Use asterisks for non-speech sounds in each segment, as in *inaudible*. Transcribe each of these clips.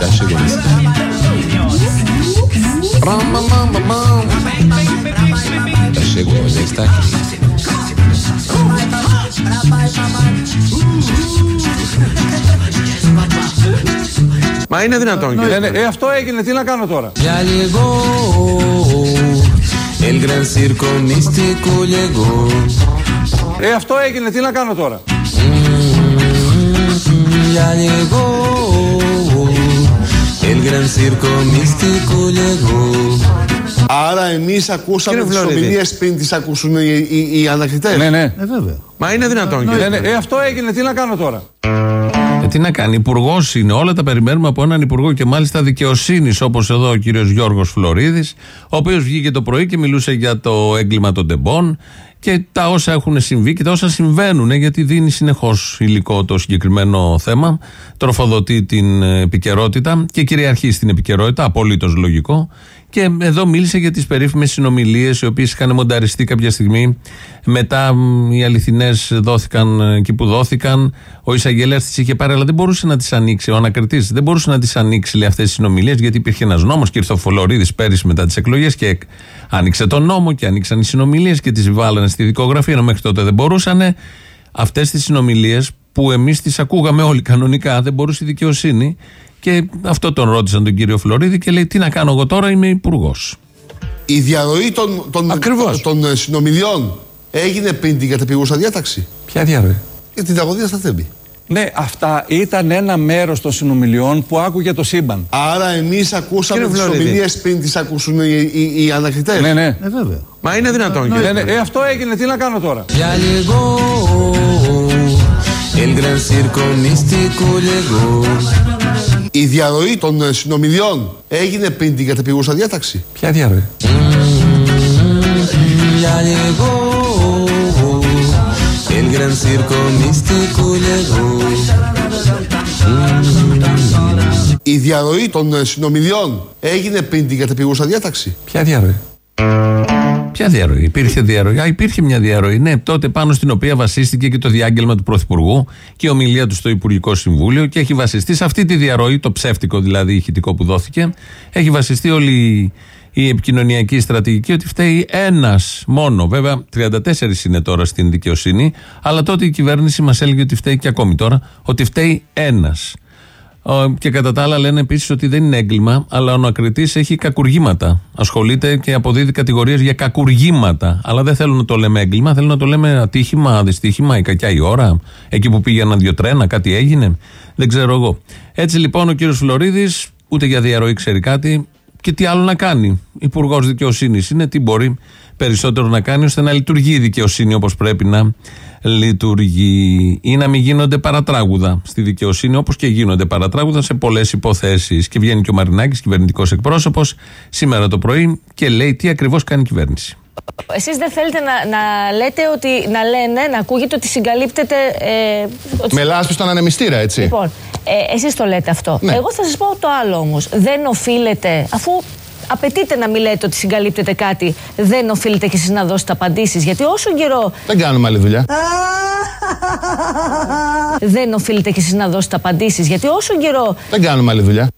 Já chegou nesse Já chegou, já está aqui. Μα είναι δυνατόν κύριε. Ναι, ναι, ε, αυτό έγινε, τι να κάνω τώρα; Ya llegó, el gran circo místico llegó. Ε, αυτό έγινε, τι να κάνω τώρα; Ya llegó, el gran circo místico llegó. Άρα εμείς ακούσαμε Κύριε τις Φλωρίδη. ομιλίες πριν τις ακούσουν οι, οι, οι ανακριτέ. Ναι, ναι. Ε, βέβαια. Μα είναι δυνατόν κύριε. Ναι, ναι, ε, αυτό έγινε, τι να κάνω τώρα; Ε, τι να κάνει, υπουργός είναι. Όλα τα περιμένουμε από έναν υπουργό και μάλιστα δικαιοσύνης, όπως εδώ ο κύριος Γιώργος Φλωρίδης, ο οποίος βγήκε το πρωί και μιλούσε για το έγκλημα των τεμπών και τα όσα έχουν συμβεί και τα όσα συμβαίνουν, γιατί δίνει συνεχώς υλικό το συγκεκριμένο θέμα, τροφοδοτεί την ε, επικαιρότητα και κυριαρχεί στην επικαιρότητα, απολύτως λογικό. Και εδώ μίλησε για τις περίφημες συνομιλίες, οι οποίες είχαν μονταριστεί κάποια στιγμή. Μετά μ, οι αληθινές δόθηκαν ε, εκεί που δόθηκαν. Ο εισαγγελέας τις είχε πάρει, αλλά δεν μπορούσε να τις ανοίξει. Ο ανακριτής δεν μπορούσε να τις ανοίξει λέει, αυτές τις συνομιλίες, γιατί υπήρχε ένας νόμος και ήρθε ο Φολωρίδη πέρυσι μετά τις εκλογές και άνοιξε τον νόμο και άνοιξαν οι συνομιλίες και τις βάλανε στη δικογραφία, ενώ μέχρι τότε δεν μπορούσαν. Αυτές τις συνομιλίες που εμείς τις ακούγαμε όλοι κανονικά, δεν μπορούσε η δικαιοσύνη. Και αυτό τον ρώτησαν τον κύριο Φλωρίδη και λέει: Τι να κάνω εγώ τώρα, είμαι υπουργός. Η διαρροή των, των, Ακριβώς. των ε, συνομιλιών έγινε πριν την κατεπηγούσα διάταξη; Ποια διαρροή. Για την τραγωδία στα Θέμπη. Ναι, αυτά ήταν ένα μέρος των συνομιλιών που άκουγε το σύμπαν. Άρα εμείς ακούσαμε Κύριε τις Φλωρίδη. ομιλίες πριν τις ακούσουν οι, οι, οι ανακριτές. Ναι, ναι. Ε, βέβαια. Μα είναι δυνατόν Ναι, κύριε. ναι, ε, αυτό έγινε, τι να κάνω τώρα; Ya llegó, el gran circo místico llegó. Η διαρροή των ε, συνομιλιών έγινε πριν την κατεπηγούσα διάταξη. Ποια διαρροή; Ya llegó, el gran circo místico llegó. Η διαρροή των ε, συνομιλιών έγινε πριν την κατεπηγούσα διάταξη. Ποια διαρροή; Ποια διαρροή; Υπήρχε διαρροή. Α, υπήρχε μια διαρροή. Ναι, τότε πάνω στην οποία βασίστηκε και το διάγγελμα του Πρωθυπουργού και η ομιλία του στο Υπουργικό Συμβούλιο και έχει βασιστεί σε αυτή τη διαρροή, το ψεύτικο δηλαδή ηχητικό που δόθηκε. Έχει βασιστεί όλη η επικοινωνιακή στρατηγική ότι φταίει ένας μόνο. Βέβαια, 34 είναι τώρα στην δικαιοσύνη, αλλά τότε η κυβέρνηση μας έλεγε ότι φταίει και ακόμη τώρα, ότι φταίει ένας. Και κατά τα άλλα λένε επίσης ότι δεν είναι έγκλημα, αλλά ο ανακριτή έχει κακουργήματα. Ασχολείται και αποδίδει κατηγορίες για κακουργήματα. Αλλά δεν θέλουν να το λέμε έγκλημα, θέλουν να το λέμε ατύχημα, δυστύχημα, η κακιά η ώρα. Εκεί που πήγαιναν δύο τρένα, κάτι έγινε. Δεν ξέρω εγώ. Έτσι λοιπόν ο κύριος Φλωρίδης ούτε για διαρροή ξέρει κάτι και τι άλλο να κάνει. Υπουργός Δικαιοσύνης είναι, τι μπορεί περισσότερο να κάνει ώστε να λειτουργεί η δικαιοσύνη όπως πρέπει να λειτουργεί. Ή να μην γίνονται παρατράγουδα στη δικαιοσύνη όπως και γίνονται παρατράγουδα σε πολλές υποθέσεις. Και βγαίνει και ο Μαρινάκης, κυβερνητικός εκπρόσωπος, σήμερα το πρωί και λέει τι ακριβώς κάνει η κυβέρνηση. Εσείς δεν θέλετε να, να λέτε ότι, να λένε, να ακούγεται ότι συγκαλύπτεται... Ε, ότι... Με λάσπης στον ανεμιστήρα, έτσι. Λοιπόν, ε, εσείς το λέτε αυτό. Ναι. Εγώ θα σας πω το άλλο όμως. Δεν οφείλετε, αφού απαιτείτε να μην λέτε ότι συγκαλύπτεται κάτι, δεν οφείλετε και εσείς να δώσετε απαντήσεις. Γιατί όσο καιρό Δεν κάνουμε άλλη δουλειά. δεν οφείλετε και εσείς να δώσετε απαντήσεις. Γιατί όσο καιρό Δεν κάνουμε άλλη δουλειά.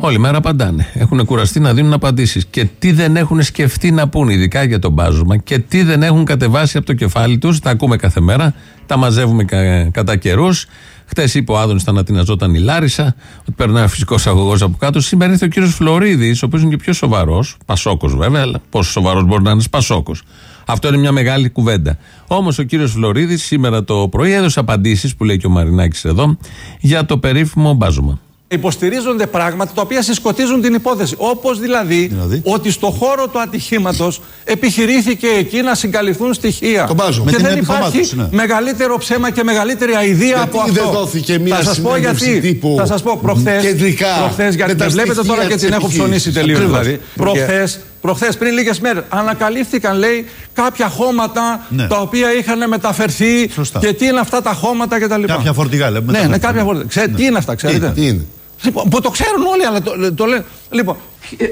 Όλη μέρα απαντάνε. Έχουν κουραστεί να δίνουν απαντήσεις. Και τι δεν έχουν σκεφτεί να πούν, ειδικά για τον μπάζωμα, και τι δεν έχουν κατεβάσει από το κεφάλι τους. Τα ακούμε κάθε μέρα, τα μαζεύουμε κα- κατά καιρούς. Χτες είπε ο Άδωνης θα ανατιναζόταν η Λάρισα, ότι περνάει ο φυσικός αγωγός από κάτω. Σήμερα ήρθε ο κύριος Φλωρίδης, ο οποίος είναι και πιο σοβαρός, Πασόκος βέβαια, αλλά πόσο σοβαρός μπορεί να είναι Πασόκος. Αυτό είναι μια μεγάλη κουβέντα. Όμως ο κύριος Φλωρίδης σήμερα το πρωί έδωσε απαντήσεις, που λέει και ο Μαρινάκης εδώ, για το περίφημο μπάζωμα. Υποστηρίζονται πράγματα τα οποία συσκοτίζουν την υπόθεση. Όπως δηλαδή, Δηλαδή; ότι στο χώρο του ατυχήματος επιχειρήθηκε εκεί να συγκαλυφθούν στοιχεία. Το μπάζω. Και Με την δεν υπάρχει επιχρωμάτωση, ναι. μεγαλύτερο ψέμα και μεγαλύτερη αηδία Γιατί από αυτό. δεν δόθηκε μια Θα σας πω συνέντευξη γιατί. τύπου θα σας πω προχθέ. κεντρικά, Προχθές, γιατί με τα με βλέπετε στοιχεία τώρα και της την έχω επιχείρησης. ψωνίσει τελείως. Ακριβώς. Δηλαδή. Προχθές, προχθές, πριν λίγες μέρες, ανακαλύφθηκαν, λέει, κάποια χώματα Ναι. τα οποία είχαν μεταφερθεί. Σωστά. Και τι είναι αυτά τα χώματα κτλ. Κάποια φορτηγά, λέμε, Ναι, ναι, μεταφέρθηκαν. κάποια φορτηγά. Ξέρετε, τι είναι αυτά, ξέρετε. Τι είναι. Λοιπόν, που το ξέρουν όλοι, αλλά το, το λένε. Λοιπόν, ε,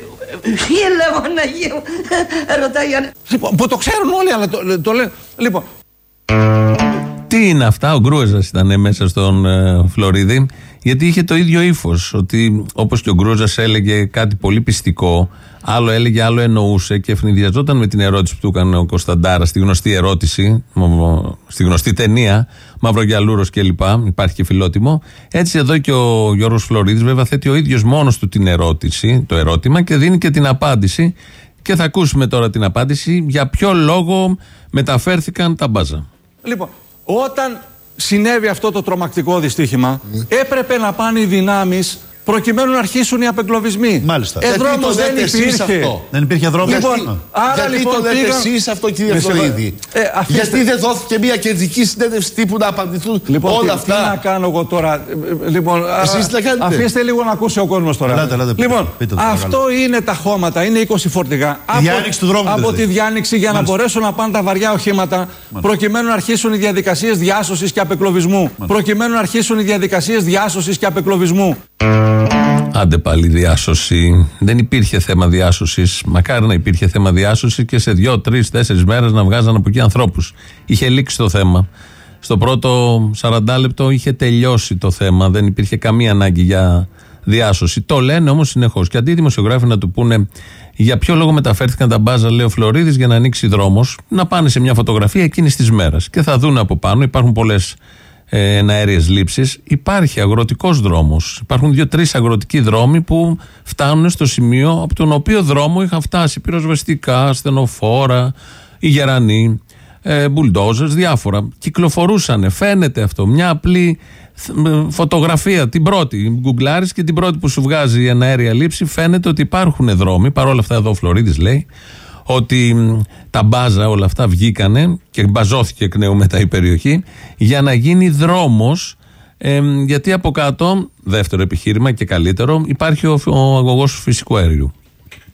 Φίλε Παναγία μου, ρωτάει αν... Λοιπόν, που το ξέρουν όλοι, αλλά το, το λένε. Λοιπόν, Τι είναι αυτά, ο Γκρούεζας ήταν μέσα στον ε, Φλωρίδη, γιατί είχε το ίδιο ύφος. Ότι όπως και ο Γκρούεζα έλεγε κάτι πολύ πιστικό, άλλο έλεγε, άλλο εννοούσε και ευνηδιαζόταν με την ερώτηση που του έκανε ο Κωνσταντάρα στη γνωστή ερώτηση, μ- στη γνωστή ταινία, Μαυρογιαλούρος κλπ. Υπάρχει και φιλότιμο. Έτσι εδώ και ο Γιώργος Φλωρίδης, βέβαια, θέτει ο ίδιος μόνος του την ερώτηση, το ερώτημα και δίνει και την απάντηση. Και θα ακούσουμε τώρα την απάντηση για ποιο λόγο μεταφέρθηκαν τα μπάζα. λοιπόν, όταν συνέβη αυτό το τρομακτικό δυστύχημα, έπρεπε να πάνε οι δυνάμεις προκειμένου να αρχίσουν οι απεγκλωβισμοί. Μάλιστα. Ε, Γιατί δρόμος το δεν λέτε εσείς υπήρχε. αυτό; Δεν υπήρχε δρόμος. Λοιπόν, άρα Γιατί λοιπόν το λέτε πήγα- εσείς αυτό κύριε Με συγχωρείτε. Φλωρίδη. Ε, αφήστε- Γιατί δεν δόθηκε μια κεντρική συνέντευξη τύπου να απαντηθούν Λοιπόν, όλα τι, τι να αυτά. κάνω εγώ τώρα; ε, ε, Λοιπόν, α, Εσείς τι να κάνετε; Αφήστε λίγο να ακούσει ο κόσμος τώρα. Ελάτε, ελάτε, πείτε, λοιπόν, πείτε το, παρακαλώ. αυτό είναι τα χώματα, είναι 20 φορτηγά. διάνοιξη του δρόμου Από δηλαδή. τη διάνοιξη για να Μάλιστα. μπορέσουν να πάνε τα βαριά οχήματα, προκειμένου να αρχίσουν οι διαδικασίες διάσωσης και απεκλωβισμού. Προκειμένου να αρχίσουν οι διαδικασίες διάσωσης και απεκλωβισμού. Άντε πάλι διάσωση. Δεν υπήρχε θέμα διάσωσης. Μακάρι να υπήρχε θέμα διάσωσης και σε δύο, τρεις, τέσσερις μέρες να βγάζαν από εκεί ανθρώπους. Είχε λήξει το θέμα. Στο πρώτο 40 λεπτό είχε τελειώσει το θέμα. Δεν υπήρχε καμία ανάγκη για διάσωση. Το λένε όμως συνεχώς. Και αντί οι δημοσιογράφοι να του πούνε για ποιο λόγο μεταφέρθηκαν τα μπάζα, λέει ο Φλωρίδης, για να ανοίξει δρόμος, να πάνε σε μια φωτογραφία εκείνης της μέρας. Και θα δουν από πάνω, υπάρχουν πολλές ε, εναέριες λήψεις υπάρχει αγροτικός δρόμος. Υπάρχουν δύο-τρεις αγροτικοί δρόμοι που φτάνουν στο σημείο από τον οποίο δρόμο είχαν φτάσει πυροσβεστικά, στενοφόρα οι γερανοί ε, μπουλντόζες, διάφορα. Κυκλοφορούσαν, φαίνεται αυτό μια απλή θ- ε, φωτογραφία την πρώτη, γκουγκλάρεις και την πρώτη που σου βγάζει η εναέρια λήψη φαίνεται ότι υπάρχουν δρόμοι, παρόλα αυτά εδώ ο Φλωρίδης λέει ότι μ, τα μπάζα όλα αυτά βγήκανε και μπαζώθηκε εκ νέου μετά η περιοχή για να γίνει δρόμος εμ, γιατί από κάτω, δεύτερο επιχείρημα και καλύτερο, υπάρχει ο, ο αγωγός φυσικού αέριου.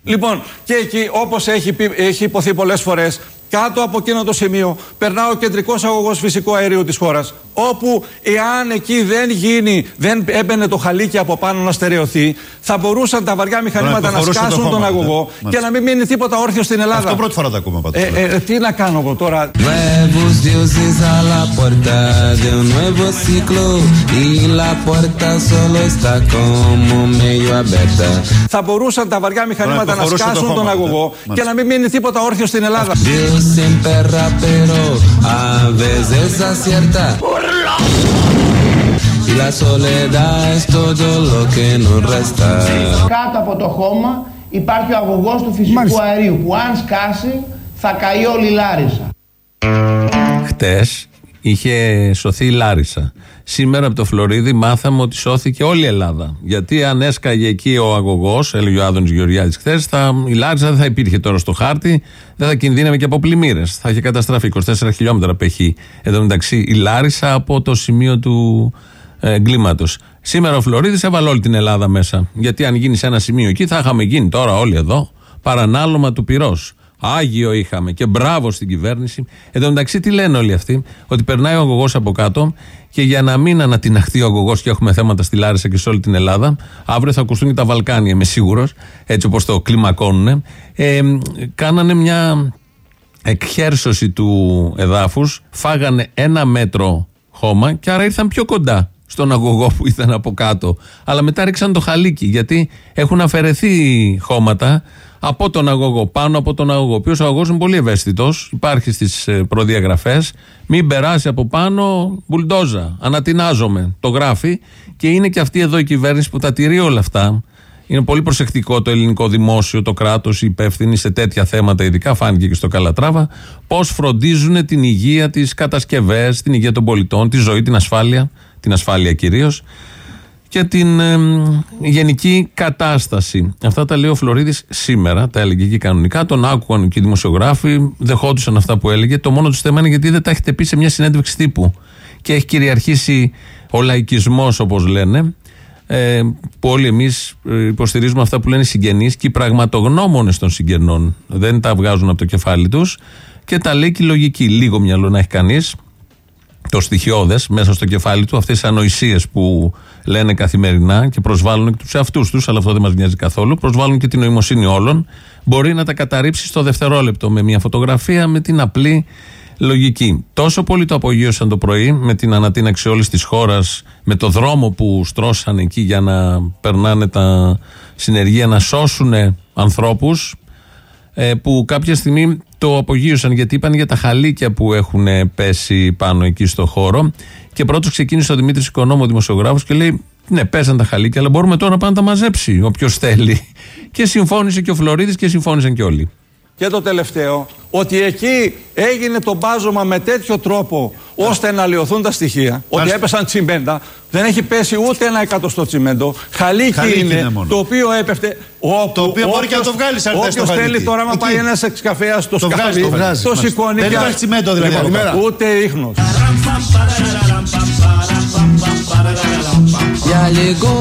Λοιπόν, και εκεί, όπως έχει, πει- έχει υποθεί πολλές φορές, κάτω από εκείνο το σημείο περνά ο κεντρικός αγωγός φυσικού αερίου της χώρας. Όπου, εάν εκεί δεν γίνει, δεν έμπαινε το χαλίκι από πάνω να στερεωθεί, θα μπορούσαν τα βαριά μηχανήματα να υποχωρούσε το σκάσουν τον χώμα, αγωγό ναι. και Μάλιστα. να μην μείνει τίποτα όρθιο στην Ελλάδα. Αυτό πρώτη φορά το ακούμε πάντως. Ε, ε, τι να κάνω εγώ τώρα; Nuevos dioses a la puerta de un nuevo ciclo y la puerta solo está como medio abierta. Θα μπορούσαν τα βαριά μηχανήματα να υποχωρούσε το σκάσουν χώμα, τον ναι. αγωγό και Μάλιστα. να μην μείνει τίποτα όρθιο στην Ελλάδα. Dios siempre rapero, a veces acierta. Y la soledad es todo lo que nos resta. Κάτω από το χώμα υπάρχει ο αγωγός του φυσικού αερίου που αν σκάσει θα καεί όλη η Λάρισα. Χτες είχε σωθεί η Λάρισα. Σήμερα από το Φλωρίδι μάθαμε ότι σώθηκε όλη η Ελλάδα. Γιατί αν έσκαγε εκεί ο αγωγός, έλεγε ο Άδωνης Γεωργιάδης χθες, η Λάρισα δεν θα υπήρχε τώρα στο χάρτη, δεν θα κινδύνευε και από πλημμύρες. Θα είχε καταστραφεί 24 χιλιόμετρα απέχει εδώ μεταξύ η Λάρισα από το σημείο του ε, εγκλήματος. Σήμερα ο Φλωρίδης έβαλε όλη την Ελλάδα μέσα. Γιατί αν γίνεις σε ένα σημείο εκεί, θα είχαμε γίνει τώρα όλοι εδώ παρανάλωμα του πυρός. Άγιο είχαμε και μπράβο στην κυβέρνηση. Εν τω μεταξύ, τι λένε όλοι αυτοί, ότι περνάει ο αγωγός από κάτω και για να μην ανατιναχθεί ο αγωγός και έχουμε θέματα στη Λάρισα και σε όλη την Ελλάδα, αύριο θα ακουστούν και τα Βαλκάνια, είμαι σίγουρος, έτσι όπως το κλιμακώνουν. Ε, κάνανε μια εκχέρσωση του εδάφους φάγανε ένα μέτρο χώμα και άρα ήρθαν πιο κοντά στον αγωγό που ήταν από κάτω. Αλλά μετά ρίξαν το χαλίκι γιατί έχουν αφαιρεθεί χώματα από τον αγωγό, πάνω από τον αγωγό. Ο οποίος αγωγός είναι πολύ ευαίσθητος, υπάρχει στις προδιαγραφές. Μην περάσει από πάνω μπουλντόζα. Ανατινάζομαι. Το γράφει και είναι και αυτή εδώ η κυβέρνηση που τα τηρεί όλα αυτά. Είναι πολύ προσεκτικό το ελληνικό δημόσιο, το κράτος, οι υπεύθυνοι σε τέτοια θέματα, ειδικά φάνηκε και στο Καλατράβα, πώς φροντίζουν την υγεία, τις κατασκευές, την υγεία των πολιτών, τη ζωή, την ασφάλεια, την ασφάλεια κυρίως και την εμ, γενική κατάσταση. Αυτά τα λέει ο Φλωρίδης σήμερα, τα έλεγε εκεί κανονικά. Τον άκουγαν και οι δημοσιογράφοι, δεχόντουσαν αυτά που έλεγε. Το μόνο του θέμα είναι γιατί δεν τα έχετε πει σε μια συνέντευξη τύπου. Και έχει κυριαρχήσει ο λαϊκισμός, όπως λένε, ε, που όλοι εμείς υποστηρίζουμε αυτά που λένε οι συγγενείς και οι πραγματογνώμονες των συγγενών. Δεν τα βγάζουν από το κεφάλι τους και τα λέει και η λογική. Λίγο μυαλό να έχει κανείς το στοιχειώδες μέσα στο κεφάλι του, αυτές τι ανοησίες που λένε καθημερινά και προσβάλλουν και τους εαυτούς τους, αλλά αυτό δεν μας νοιάζει καθόλου, προσβάλλουν και την νοημοσύνη όλων, μπορεί να τα καταρρύψει στο δευτερόλεπτο με μια φωτογραφία με την απλή λογική. Τόσο πολύ το απογείωσαν το πρωί με την ανατείναξη όλης της χώρας, με το δρόμο που στρώσαν εκεί για να περνάνε τα συνεργεία, να σώσουν ανθρώπους, ε, που κάποια στιγμή το απογείωσαν γιατί είπαν για τα χαλίκια που έχουν πέσει πάνω εκεί στο χώρο. Και πρώτος ξεκίνησε ο Δημήτρης Οικονόμου, δημοσιογράφος, και λέει: Ναι, πέσαν τα χαλίκια, αλλά μπορούμε τώρα να πάμε να τα μαζέψει όποιος θέλει. Και συμφώνησε και ο Φλωρίδης και συμφώνησαν και όλοι. Και το τελευταίο, ότι εκεί έγινε το μπάζωμα με τέτοιο τρόπο ώστε να λιωθούν τα στοιχεία. Ότι έπεσαν τσιμέντα. Δεν έχει πέσει ούτε ένα εκατοστό τσιμέντο. Χαλίκι, Χαλίκι είναι, είναι μόνο. το οποίο έπεφτε. Όπου, Το οποίο μπορεί και να το βγάλεις, αν θες, το Όποιο θέλει χαλίκι. τώρα, άμα Εκεί. πάει ένας εξκαφέας στο Το βγάζει, σκαφί, το βγάζει. το σηκώνει. Δεν και- υπάρχει τσιμέντο δηλαδή. Λοιπόν, από κάτω. Ούτε ίχνος. Ya llegó,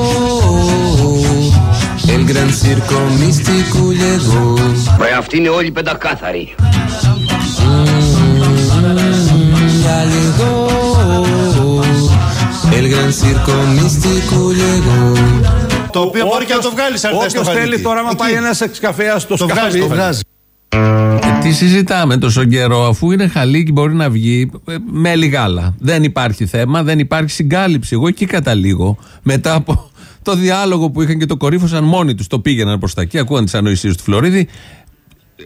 el gran circo místico llegó. Ρε αυτοί είναι όλοι πεντακάθαροι. Ya llegó, el gran circo místico llegó. Το οποίο μπορεί και να το βγάλεις αν θες το Όποιο θέλει χαλίκι. τώρα, άμα Εκεί. πάει ένας εξκαφέα στο Το βγάζει, σκαφί. το βγάζει. Ε, τι συζητάμε τόσο καιρό, αφού είναι χαλίκι, μπορεί να βγει ε, με λιγάλα. Δεν υπάρχει θέμα, δεν υπάρχει συγκάλυψη. Εγώ εκεί καταλήγω. Μετά από το διάλογο που είχαν και το κορύφωσαν μόνοι τους, το πήγαιναν προς τα εκεί, ακούγαν τις ανοησίες του Φλωρίδη.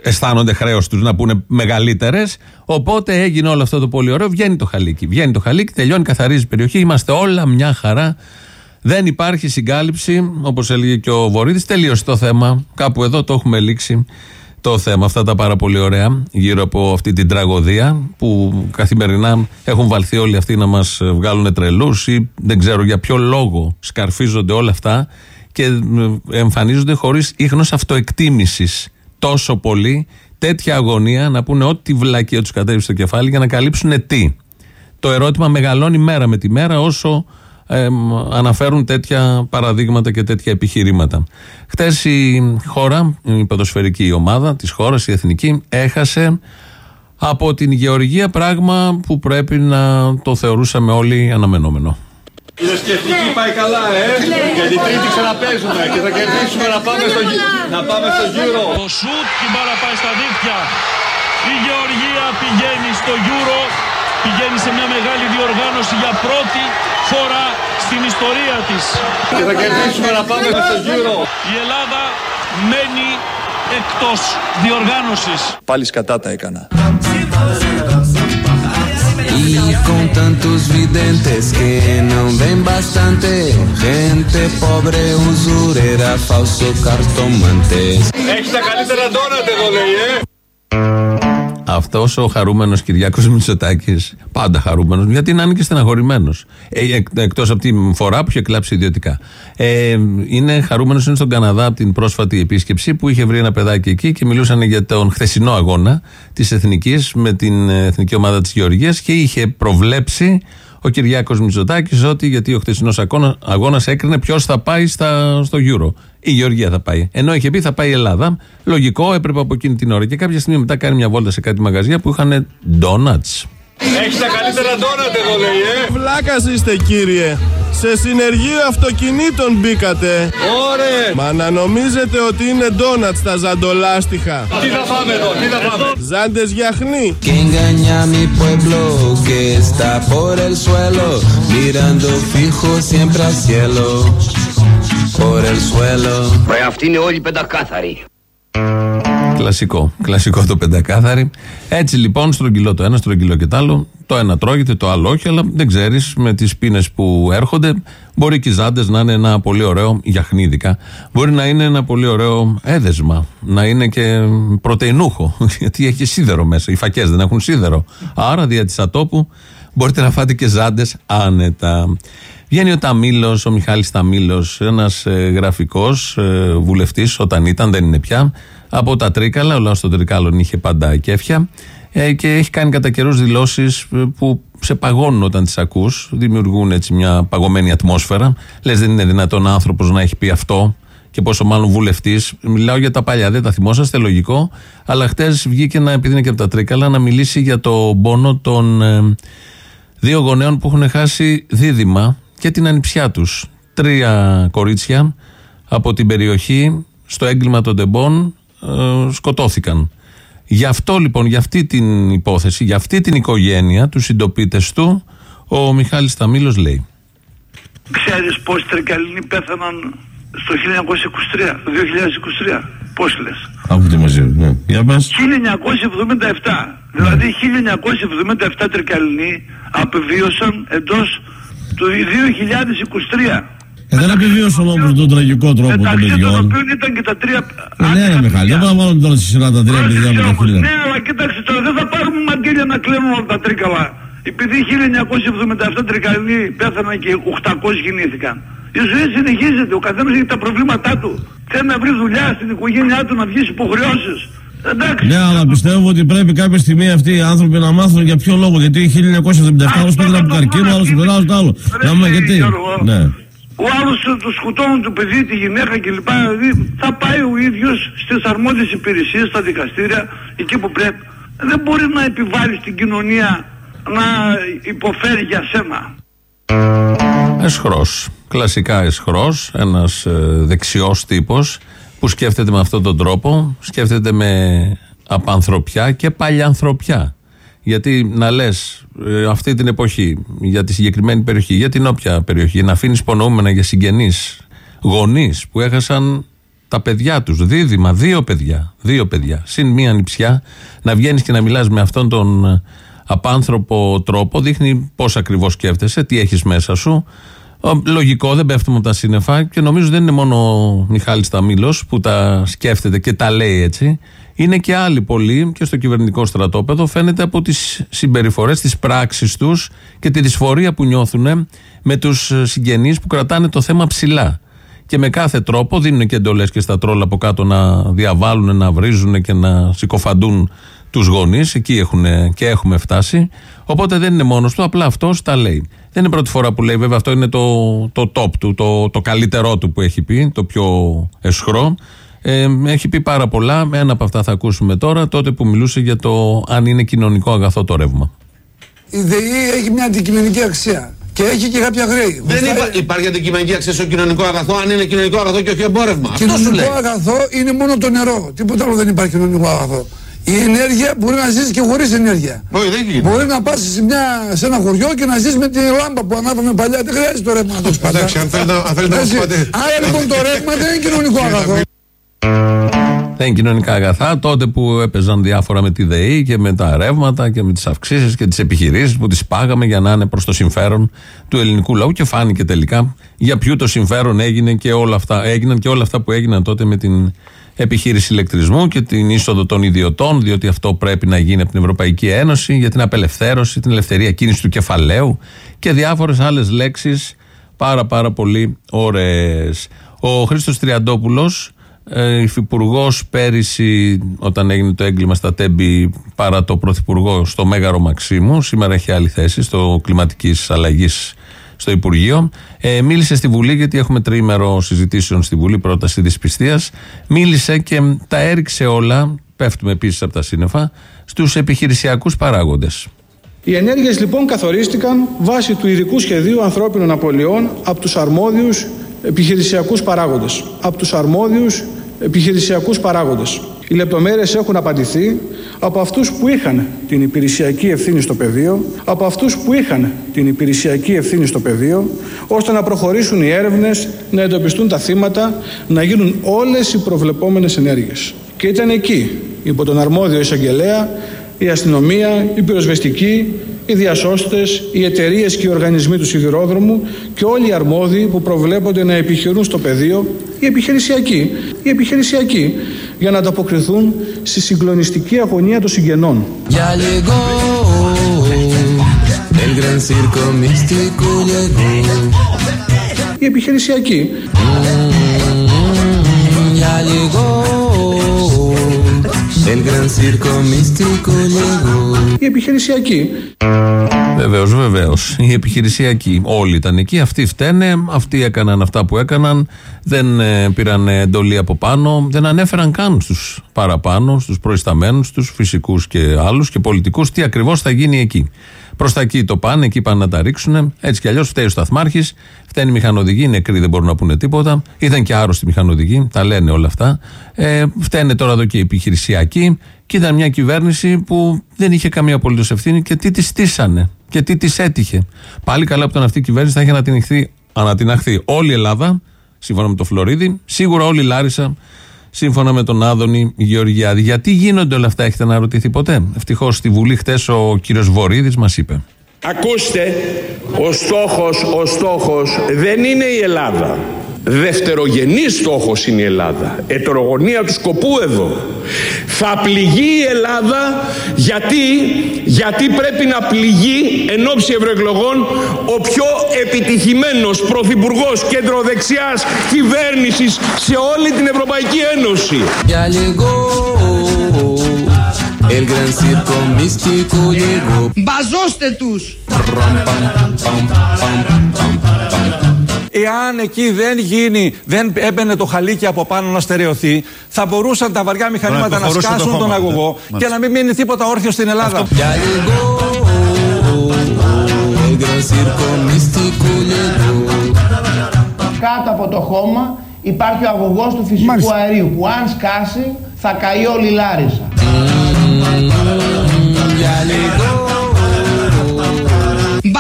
Αισθάνονται χρέος τους να πούνε μεγαλύτερες. Οπότε έγινε όλο αυτό το πολύ ωραίο. Βγαίνει το χαλίκι. Βγαίνει το χαλίκι, τελειώνει, καθαρίζει η περιοχή. Είμαστε όλα μια χαρά. Δεν υπάρχει συγκάλυψη, όπως έλεγε και ο Βορύδης. Τελείωσε το θέμα. Κάπου εδώ το έχουμε λήξει το θέμα. Αυτά τα πάρα πολύ ωραία γύρω από αυτή την τραγωδία που καθημερινά έχουν βαλθεί όλοι αυτοί να μας βγάλουν τρελούς ή δεν ξέρω για ποιο λόγο σκαρφίζονται όλα αυτά και ε, εμφανίζονται χωρίς ίχνος αυτοεκτίμησης τόσο πολύ τέτοια αγωνία να πούνε ό,τι βλακία τους κατέβει στο κεφάλι για να καλύψουν τι. Το ερώτημα μεγαλώνει μέρα με τη μέρα όσο εμ, αναφέρουν τέτοια παραδείγματα και τέτοια επιχειρήματα. Χθε η χώρα, η ποδοσφαιρική ομάδα της χώρας, η εθνική, έχασε από την Γεωργία πράγμα που πρέπει να το θεωρούσαμε όλοι αναμενόμενο. Η σκεφτική πάει καλά, ε! Και την τρίτη ξαναπέζουμε και θα κερδίσουμε να πάμε στο, γύ- να πάμε στο γύρο. Το σουτ και η μπάλα πάει στα δίχτυα. Η Γεωργία πηγαίνει στο Euro. Πηγαίνει σε μια μεγάλη διοργάνωση για πρώτη φορά στην ιστορία της. Και θα κερδίσουμε να πάμε στο γύρο. Η Ελλάδα μένει εκτός διοργάνωσης. Πάλι σκατά τα έκανα. Y con tantos videntes que no ven bastante, gente pobre, usurera, falso cartomantes. Έχεις τα καλύτερα ντόνατ εδώ, λέει, ε! Αυτός ο χαρούμενος Κυριάκος Μητσοτάκης, πάντα χαρούμενος, γιατί να είναι και στεναχωρημένος. Ε, εκ, Εκτός από τη φορά που είχε κλάψει ιδιωτικά. Ε, είναι χαρούμενος, είναι στον Καναδά από την πρόσφατη επίσκεψη που είχε βρει ένα παιδάκι εκεί και μιλούσαν για τον χθεσινό αγώνα της Εθνικής με την Εθνική Ομάδα της Γεωργίας και είχε προβλέψει ο Κυριάκος Μητσοτάκης ότι γιατί ο χθεσινός αγώνα έκρινε ποιος θα πάει στα, στο Euro. Η Γεωργία θα πάει. Ενώ είχε πει θα πάει η Ελλάδα. Λογικό, έπρεπε από εκείνη την ώρα. Και κάποια στιγμή μετά κάνει μια βόλτα σε κάτι μαγαζιά που είχαν donuts. Έχει τα καλύτερα ντόνατ εδώ, λέει, ε! Βλάκας είστε κύριε. Σε συνεργείο αυτοκινήτων μπήκατε. Ωρε! Μα να νομίζετε ότι είναι ντόνατ στα ζαντολάστιχα. Τι θα φάμε εδώ, τι θα φάμε! Ζάντες γιαχνί. Que por el suelo, mirando fijo siempre al cielo, por el suelo. Ρε αυτοί είναι όλοι πεντακάθαροι. Κλασικό. Κλασικό το πεντακάθαρι. Έτσι λοιπόν, στρογγυλό το ένα, στρογγυλό και το άλλο. Το ένα τρώγεται, το άλλο όχι, αλλά δεν ξέρεις με τις πίνες που έρχονται. Μπορεί και οι ζάντες να είναι ένα πολύ ωραίο, γιαχνίδικα. Μπορεί να είναι ένα πολύ ωραίο έδεσμα. Να είναι και πρωτεϊνούχο. *laughs* Γιατί έχει σίδερο μέσα. Οι φακές δεν έχουν σίδερο. Άρα δια της ατόπου μπορείτε να φάτε και ζάντες άνετα. Βγαίνει ο Ταμίλος, ο Μιχάλης Ταμίλος, ένας ε, γραφικός ε, βουλευτής, όταν ήταν, δεν είναι πια, από τα Τρίκαλα. Ο λαός των Τρικάλων είχε πάντα κέφια ε, και έχει κάνει κατά καιρούς δηλώσεις που σε παγώνουν όταν τις ακούς. Δημιουργούν έτσι μια παγωμένη ατμόσφαιρα. Λες, δεν είναι δυνατόν άνθρωπος να έχει πει αυτό και πόσο μάλλον βουλευτής. Μιλάω για τα παλιά, δεν τα θυμόσαστε, λογικό. Αλλά χτες βγήκε να, επειδή είναι και από τα Τρίκαλα, να μιλήσει για το πόνο των. ε, Δύο γονέων που έχουν χάσει δίδυμα και την ανιψιά τους. Τρία κορίτσια από την περιοχή στο έγκλημα των τεμπών ε, σκοτώθηκαν. Γι' αυτό λοιπόν, για αυτή την υπόθεση, για αυτή την οικογένεια, του συντοπίτε του, ο Μιχάλης Ταμίλος λέει. Ξέρεις πόσοι τρικαλινοί πέθαναν στο 1923, το 2023. Πώς λες; Ακούτε μαζί, ναι. Για πας. 1977. Δηλαδή 1977 τρικαλινοί απεβίωσαν εντός του 2023. Ε, δεν επιβίωσαν όμως τον τραγικό τρόπο των Μεταξύ των παιδιών. οποίων ήταν και τα τρία... Ε, Ναι, ρε Μιχάλη, δεν πάμε να βάλουμε τώρα στη σειρά τα τρία παιδιά με τα χίλια. Ναι, αλλά κοίταξε τώρα, δεν θα πάρουμε μαντήλια να κλέβουμε όλα τα τρίκαλα. Επειδή 1977 τρικαλινοί πέθαναν και 800 γεννήθηκαν. Η ζωή συνεχίζεται, ο καθένας έχει τα προβλήματά του. Θέλει να βρει δουλειά στην οικογένειά του, να βγει υποχρεώσεις. Εντάξει. Ναι, αλλά πιστεύω ότι πρέπει κάποια στιγμή αυτοί οι άνθρωποι να μάθουν για ποιο λόγο. Γιατί 1977 άλλος πέθανε από καρκίνο, άλλος από το άλλο, το άλλο. Να πούμε γιατί; Ναι. Ο άλλος του του σκοτώνουν το παιδί, τη γυναίκα κλπ. Δηλαδή θα πάει ο ίδιος στις αρμόδιες υπηρεσίες, στα δικαστήρια, εκεί που πρέπει. Δεν μπορεί να επιβάλλει στην κοινωνία να υποφέρει για σένα. Εσχρός. Κλασικά εσχρός. Ένας ε, δεξιός τύπος που σκέφτεται με αυτόν τον τρόπο. Σκέφτεται με απανθρωπιά και παλιανθρωπιά. Γιατί να λες αυτή την εποχή, για τη συγκεκριμένη περιοχή, για την όποια περιοχή, να αφήνεις υπονοούμενα για συγγενείς, γονείς που έχασαν τα παιδιά τους, δίδυμα, δύο παιδιά, δύο παιδιά, συν μία νηψιά, να βγαίνεις και να μιλάς με αυτόν τον ε, απάνθρωπο τρόπο, δείχνει πώς ακριβώς σκέφτεσαι, τι έχεις μέσα σου. Ο, Λογικό, δεν πέφτουμε από τα σύννεφα και νομίζω δεν είναι μόνο ο Μιχάλης Ταμίλος που τα σκέφτεται και τα λέει έτσι. Είναι και άλλοι πολλοί και στο κυβερνητικό στρατόπεδο φαίνεται από τις συμπεριφορές, τις πράξεις τους και τη δυσφορία που νιώθουν με τους συγγενείς που κρατάνε το θέμα ψηλά. Και με κάθε τρόπο δίνουν και εντολές και στα τρόλα από κάτω να διαβάλουν, να βρίζουν και να συκοφαντούν τους γονείς. Εκεί έχουν, και έχουμε φτάσει. Οπότε δεν είναι μόνος του, απλά αυτός τα λέει. Δεν είναι πρώτη φορά που λέει, βέβαια αυτό είναι το, το top του, το, το καλύτερό του που έχει πει, το πιο εσχρό. Ε, έχει πει πάρα πολλά. Ένα από αυτά θα ακούσουμε τώρα, τότε που μιλούσε για το αν είναι κοινωνικό αγαθό το ρεύμα. Η ΔΕΗ έχει μια αντικειμενική αξία και έχει και κάποια χρέη. Δεν υπά- υπάρχει αντικειμενική αξία στο κοινωνικό αγαθό αν είναι κοινωνικό αγαθό και όχι εμπόρευμα. Αυτό σου λέει. Κοινωνικό αγαθό είναι μόνο το νερό. Τίποτα άλλο δεν υπάρχει κοινωνικό αγαθό. Η ενέργεια μπορεί να ζήσει και χωρίς ενέργεια. Όχι, δεν γίνεται. Μπορεί να πας σε, μια- σε ένα χωριό και να ζήσει με τη λάμπα που ανάβαμε παλιά. Δεν χρειάζεται το ρεύμα να το σπατά. Εντάξει, αν θέλει να- αν θέλει να Έτσι. μας πάτε- Άρα λοιπόν το ρεύμα δεν είναι κοινωνικό αγαθό. Δεν είναι κοινωνικά αγαθά. Τότε που έπαιζαν διάφορα με τη ΔΕΗ και με τα ρεύματα και με τις αυξήσεις και τις επιχειρήσεις που τις πάγαμε για να είναι προς το συμφέρον του ελληνικού λαού και φάνηκε τελικά για ποιο το συμφέρον έγινε και όλα αυτά, έγιναν και όλα αυτά που έγιναν τότε με την επιχείρηση ηλεκτρισμού και την είσοδο των ιδιωτών, διότι αυτό πρέπει να γίνει από την Ευρωπαϊκή Ένωση για την απελευθέρωση, την ελευθερία κίνησης του κεφαλαίου και διάφορες άλλες λέξεις πάρα πάρα πολύ ωραίες. Ο Χρήστος Τριαντόπουλος ε, υφυπουργός πέρυσι, όταν έγινε το έγκλημα στα Τέμπη, παρά το πρωθυπουργό στο Μέγαρο Μαξίμου. Σήμερα έχει άλλη θέση στο κλιματικής αλλαγής στο Υπουργείο. Ε, μίλησε στη Βουλή, γιατί έχουμε τριήμερο συζητήσεων στη Βουλή, πρόταση δυσπιστία. Μίλησε και τα έριξε όλα, πέφτουμε επίσης από τα σύννεφα, στους επιχειρησιακούς παράγοντες. Οι ενέργειες λοιπόν καθορίστηκαν βάσει του ειδικού σχεδίου ανθρώπινων απολειών από τους αρμόδιους επιχειρησιακούς παράγοντες. Από τους αρμόδιους επιχειρησιακούς παράγοντες. Οι λεπτομέρειες έχουν απαντηθεί από αυτούς που είχαν την υπηρεσιακή ευθύνη στο πεδίο, από αυτούς που είχαν την υπηρεσιακή ευθύνη στο πεδίο, ώστε να προχωρήσουν οι έρευνες, να εντοπιστούν τα θύματα, να γίνουν όλες οι προβλεπόμενες ενέργειες. Και ήταν εκεί, υπό τον αρμόδιο εισαγγελέα, η αστυνομία, η πυροσβεστική, οι διασώστες, οι εταιρείες και οι οργανισμοί του σιδηρόδρομου και όλοι οι αρμόδιοι που προβλέπονται να επιχειρούν στο πεδίο, οι επιχειρησιακοί, οι επιχειρησιακοί, για να ανταποκριθούν στη συγκλονιστική αγωνία των συγγενών. Ya llegó el gran circo místico llegó. Οι επιχειρησιακοί. Ya llegó el gran circo místico llegó. Οι επιχειρησιακοί. Βεβαίως, βεβαίως. Οι επιχειρησιακοί. Όλοι ήταν εκεί. Αυτοί φταίνε. Αυτοί έκαναν αυτά που έκαναν. Δεν ε, πήραν εντολή από πάνω. Δεν ανέφεραν καν στους παραπάνω, στους προϊσταμένους, στου φυσικούς και άλλους και πολιτικούς τι ακριβώς θα γίνει εκεί. Προς τα εκεί το πάνε, εκεί πάνε να τα ρίξουν. Έτσι κι αλλιώς φταίει ο Σταθμάρχης, φταίνει οι μηχανοδηγοί, οι νεκροί δεν μπορούν να πούνε τίποτα. Ήταν και άρρωστοι μηχανοδηγοί, τα λένε όλα αυτά. Ε, φταίνε τώρα εδώ και οι επιχειρησιακοί. Και ήταν μια κυβέρνηση που δεν είχε καμία απολύτως ευθύνη και τι της στήσανε και τι της έτυχε. Πάλι καλά που ήταν αυτή η κυβέρνηση θα είχε ανατιναχθεί, ανατιναχθεί όλη η Ελλάδα, σύμφωνα με το Φλωρίδη, σίγουρα όλη η Λάρισα, σύμφωνα με τον Άδωνη Γεωργιάδη. Γιατί γίνονται όλα αυτά, έχετε αναρωτηθεί ποτέ; Ευτυχώς στη Βουλή χτες ο κύριος Βορύδης μας είπε. Ακούστε, ο στόχος, ο στόχος δεν είναι η Ελλάδα. Δευτερογενής στόχος είναι η Ελλάδα. Ετερογωνία του σκοπού εδώ. Θα πληγεί η Ελλάδα γιατί, γιατί πρέπει να πληγεί εν ώψη ευρωεκλογών ο πιο επιτυχημένος πρωθυπουργός κεντροδεξιάς κυβέρνησης σε όλη την Ευρωπαϊκή Ένωση. Ya llegó el gran circo místico llegó. Μπαζώστε τους! Εάν εκεί δεν γίνει, δεν έμπαινε το χαλίκι από πάνω να στερεωθεί, θα μπορούσαν τα βαριά μηχανήματα να προχωρούσε το σκάσουν τον χώμα, αγωγό ναι. και να μην μείνει τίποτα όρθιο στην Ελλάδα. Ya llegó el gran circo místico llegó. Κάτω από το χώμα υπάρχει ο αγωγός του φυσικού αερίου που αν σκάσει θα καεί όλη η Λάρισα.